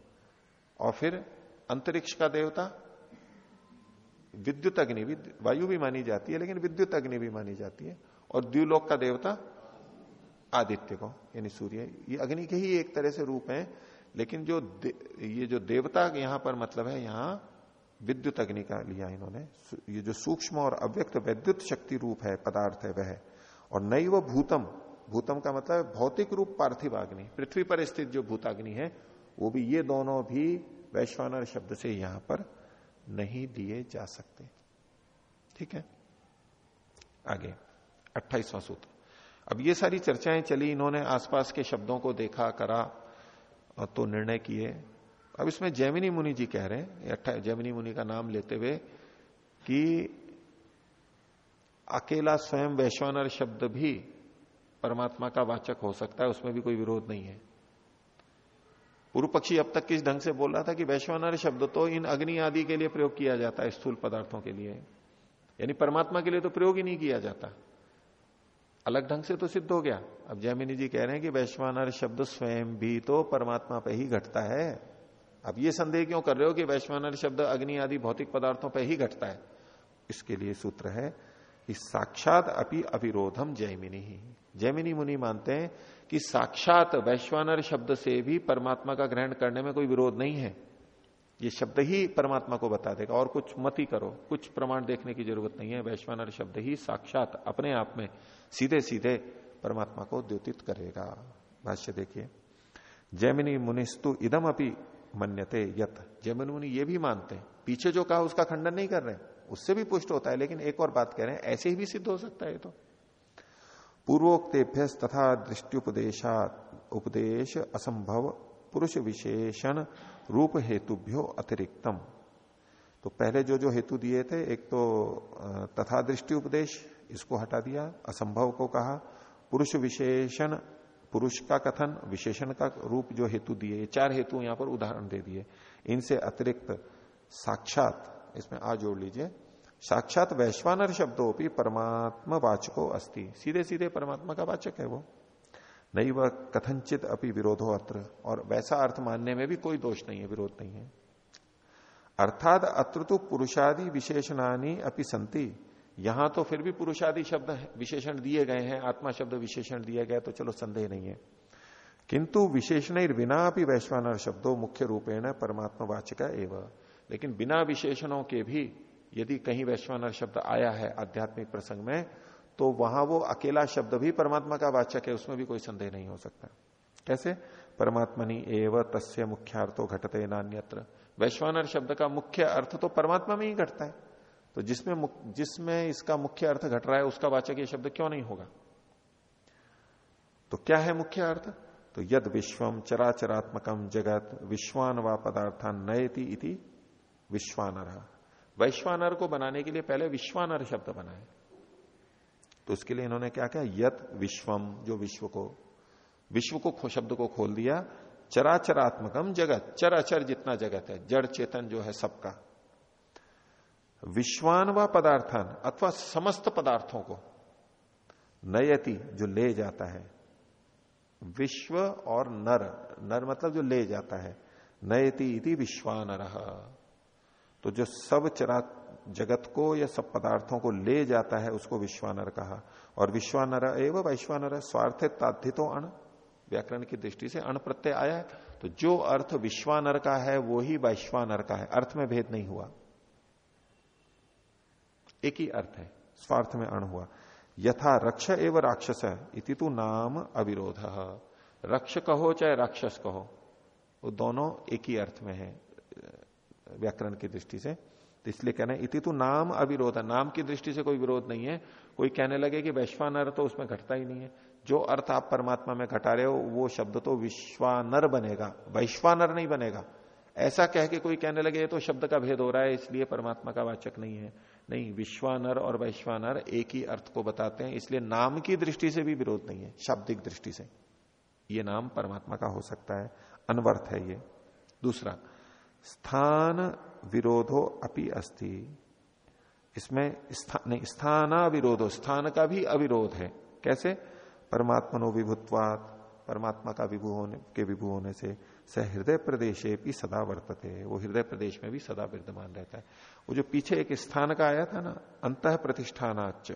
और फिर अंतरिक्ष का देवता, विद्युत अग्नि भी, वायु भी मानी जाती है, लेकिन विद्युत अग्नि भी मानी जाती है। और द्व्यूलोक का देवता आदित्य को, यानी सूर्य। ये अग्नि के ही एक तरह से रूप है, लेकिन जो ये जो देवता यहाँ पर मतलब है, यहाँ विद्युत अग्नि का लिया इन्होंने। ये जो सूक्ष्म और अव्यक्त वैद्युत शक्ति रूप है, पदार्थ है वह। और नई वो भूतम भूतम का मतलब भौतिक रूप पार्थिव अग्नि। पृथ्वी पर स्थित जो भूताग्नि है, वो भी, ये दोनों भी वैश्वानर शब्द से यहाँ पर नहीं दिए जा सकते। ठीक है? आगे, अट्ठाईसवां सूत्र। अब ये सारी चर्चाएँ चली, इन्होंने आसपास के शब्दों को देखा, करा, और तो निर्णय किए। अब इसमें जैमिनी मुनि जी कह रहे हैं जैमिनी मुनि का नाम लेते हुए कि अकेला स्वयं वैश्वानर शब्द भी परमात्मा का वाचक हो सकता है, उसमें भी कोई विरोध नहीं है। पूर्व पक्षी अब तक किस ढंग से बोल रहा था कि वैश्वानर शब्द तो इन अग्नि आदि के लिए प्रयोग किया जाता है, स्थूल पदार्थों के लिए। यानी परमात्मा के लिए तो प्रयोग ही नहीं किया जाता। अलग ढंग से तो सिद्ध हो गया। अब जयमिनी जी कह रहे हैं कि वैश्वानर शब्द स्वयं भी तो परमात्मा पे ही घटता है। अब ये संदेह क्यों कर रहे हो कि वैश्वानर शब्द अग्नि आदि भौतिक पदार्थों पर ही घटता है? इसके लिए सूत्र है कि साक्षात अपि अविरोधम जयमिनी ही। जयमिनी मुनि मानते हैं कि साक्षात वैश्वानर शब्द से भी परमात्मा का ग्रहण करने में कोई विरोध नहीं है। ये शब्द ही परमात्मा को बता देगा। और कुछ मत ही करो। कुछ प्रमाण देखने की ज़रूरत नहीं है। वैश्वानर शब्द ही साक्षात अपने आप में सीधे सीधे परमात्मा को द्योतित करेगा। भाष्य देखिए। जैमिनी मुनिस्तु इदम अपनी मन्यते यत। जैमिनी मुनि ये भी मानते हैं। पीछे जो कहा उसका खंडन नहीं कर रहे उससे भी पुष्ट होता है। लेकिन एक और बात कह रहे हैं। ऐसे ही भी सिद्ध हो सकता है तो। पूर्वोक्तेभ्य तथा दृष्टि उपदेश असंभव, पुरुष विशेषण, रूप हेतुभ्यो अतिरिक्तम। तो पहले जो जो हेतु दिए थे, एक तो तथा दृष्टि उपदेश इसको हटा दिया, असंभव को कहा, पुरुष विशेषण, पुरुष का कथन, विशेषण का रूप जो हेतु दिए, चार हेतु यहाँ पर उदाहरण दे दिए। इनसे अतिरिक्त साक्षात, इसमें आ जोड़ लीजिए। साक्षात वैश्वानर शब्दों भी परमात्मा वाचको अस्ति। सीधे सीधे परमात्मा का वाचक है वो। नहीं वह कथनचित अपनी विरोधो अत्र। और वैसा अर्थ मानने में भी कोई दोष नहीं है, विरोध नहीं है। अर्थात अत्र तो पुरुषादि विशेषणानी अपनी संति। यहाँ तो फिर भी पुरुषादि शब्द विशेषण दिए गए हैं, आत्मा शब्द विशेषण दिए गए तो चलो संदेह नहीं है। किंतु विशेषण बिना भी वैश्वानर शब्दों मुख्य रूपेण परमात्मा वाचक एवं। लेकिन बिना विशेषणों के भी यदि कहीं वैश्वानर शब्द आया है आध्यात्मिक प्रसंग में तो वहाँ वो अकेला शब्द भी परमात्मा का वाचक है, उसमें भी कोई संदेह नहीं हो सकता। कैसे? परमात्मनि एव तस्य मुख्यार्थो घटते नान्यत्र। वैश्वानर शब्द का मुख्य अर्थ तो परमात्मा में ही घटता है। तो जिसमें जिसमें इसका मुख्य अर्थ घट रहा है, उसका वाचक ये शब्द क्यों नहीं होगा? तो क्या है मुख्य अर्थ? तो यद विश्वम चराचरात्मकम जगत विश्वान व पदार्थान नयति इति विश्वानर। वैश्वानर को बनाने के लिए पहले विश्वानर शब्द बनाए। तो उसके लिए इन्होंने क्या कहा यत विश्वम, जो विश्व को विश्व को शब्द को खोल दिया। चराचरात्मकम जगत, चराचर जितना जगत है, जड़ चेतन जो है सबका। विश्वान व पदार्थान, अथवा समस्त पदार्थों को, नयति, जो ले जाता है। विश्व और नर नर मतलब जो ले जाता है। नयति इति विश्वान तो जो सब चरा जगत को या सब पदार्थों को ले जाता है, उसको विश्वानर कहा। और विश्वानर एवं वैश्वानर स्वार्थ ताथितो अण। व्याकरण की दृष्टि से अण प्रत्यय आया तो जो अर्थ विश्वानर का है, वो ही वैश्वानर का है। अर्थ में भेद नहीं हुआ। एक ही अर्थ है, स्वार्थ में अण हुआ। यथा रक्ष एवं राक्षस इति तो नाम अविरोध। रक्ष कहो चाहे राक्षस कहो, वो दोनों एक ही अर्थ में है। व्याकरण की दृष्टि से। तो इसलिए कहना इति तो नाम अविरोध। नाम की दृष्टि से कोई विरोध नहीं है। कोई कहने लगे कि वैश्वानर तो उसमें घटता ही नहीं है। जो अर्थ आप परमात्मा में घटा रहे हो, वो शब्द तो विश्वानर बनेगा। वैश्वानर नहीं बनेगा। ऐसा कह के कोई कहने लगे तो शब्द का भेद हो रहा है, इसलिए परमात्मा का वाचक नहीं है। नहीं, विश्वानर और वैश्वानर एक ही अर्थ को बताते हैं, इसलिए नाम की दृष्टि से भी विरोध नहीं है, शाब्दिक दृष्टि से। ये नाम परमात्मा का हो सकता है। अनवर्थ है ये। दूसरा स्थान विरोधो अपि अस्ति। इसमें स्थान नहीं स्थाना विरोधो स्थान का भी अविरोध है। कैसे? परमात्मनो विभुत्वात, परमात्मा का विभू होने, के विभू होने से स हृदय प्रदेश भी सदा वर्तते वो हृदय प्रदेश में भी सदा विद्यमान रहता है। वो जो पीछे एक स्थान का आया था ना अंत प्रतिष्ठानाच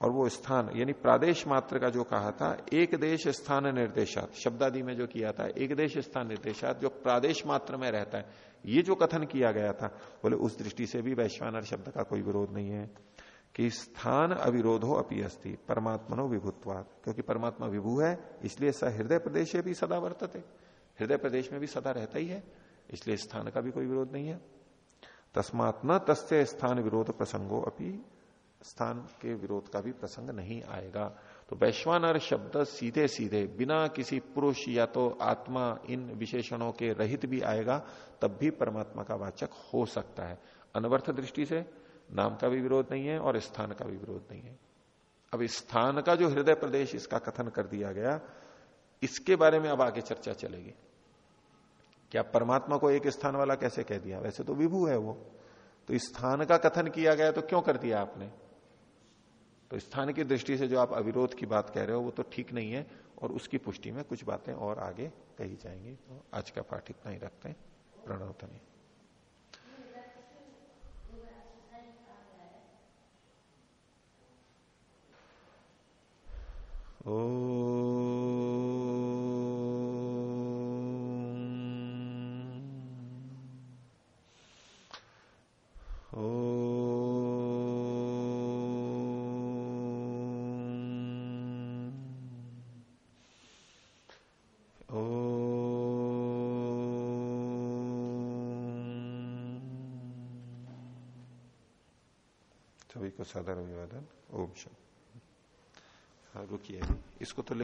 और वो स्थान, यानी प्रादेश मात्र का जो कहा था, एक देश स्थान निर्देशात, शब्दादि में जो किया था, एक देश स्थान निर्देशात, जो प्रादेश मात्र में रहता है, ये जो कथन किया गया था, बोले उस दृष्टि से भी वैश्वानर शब्द का कोई विरोध नहीं है कि स्थान अविरोधो अपी अस्थि परमात्मनो विभुत्वाद क्योंकि परमात्मा विभू है, इसलिए स हृदय प्रदेश भी सदा वर्तते। हृदय प्रदेश में भी सदा रहता ही है, इसलिए स्थान का भी कोई विरोध नहीं है। तस्मात् न तस्य स्थान विरोध प्रसंगो अपनी स्थान के विरोध का भी प्रसंग नहीं आएगा। तो वैश्वानर शब्द सीधे सीधे बिना किसी पुरुष या तो आत्मा इन विशेषणों के रहित भी आएगा, तब भी परमात्मा का वाचक हो सकता है। अनवर्थ दृष्टि से, नाम का भी विरोध नहीं है और स्थान का भी विरोध नहीं है। अब स्थान का जो हृदय प्रदेश इसका कथन कर दिया गया, इसके बारे में अब आगे चर्चा चलेगी। क्या परमात्मा को एक स्थान वाला कैसे कह दिया? वैसे तो विभू है वो। तो स्थान का कथन किया गया तो क्यों कर दिया आपने? तो स्थान की दृष्टि से जो आप अविरोध की बात कह रहे हो, वो तो ठीक नहीं है, और उसकी पुष्टि में कुछ बातें और आगे कही जाएँगी। तो आज का पाठ इतना ही रखते हैं। प्रणवतनी ओ साधारण विवादन ओम शम हाँ रुकिए। इसको तो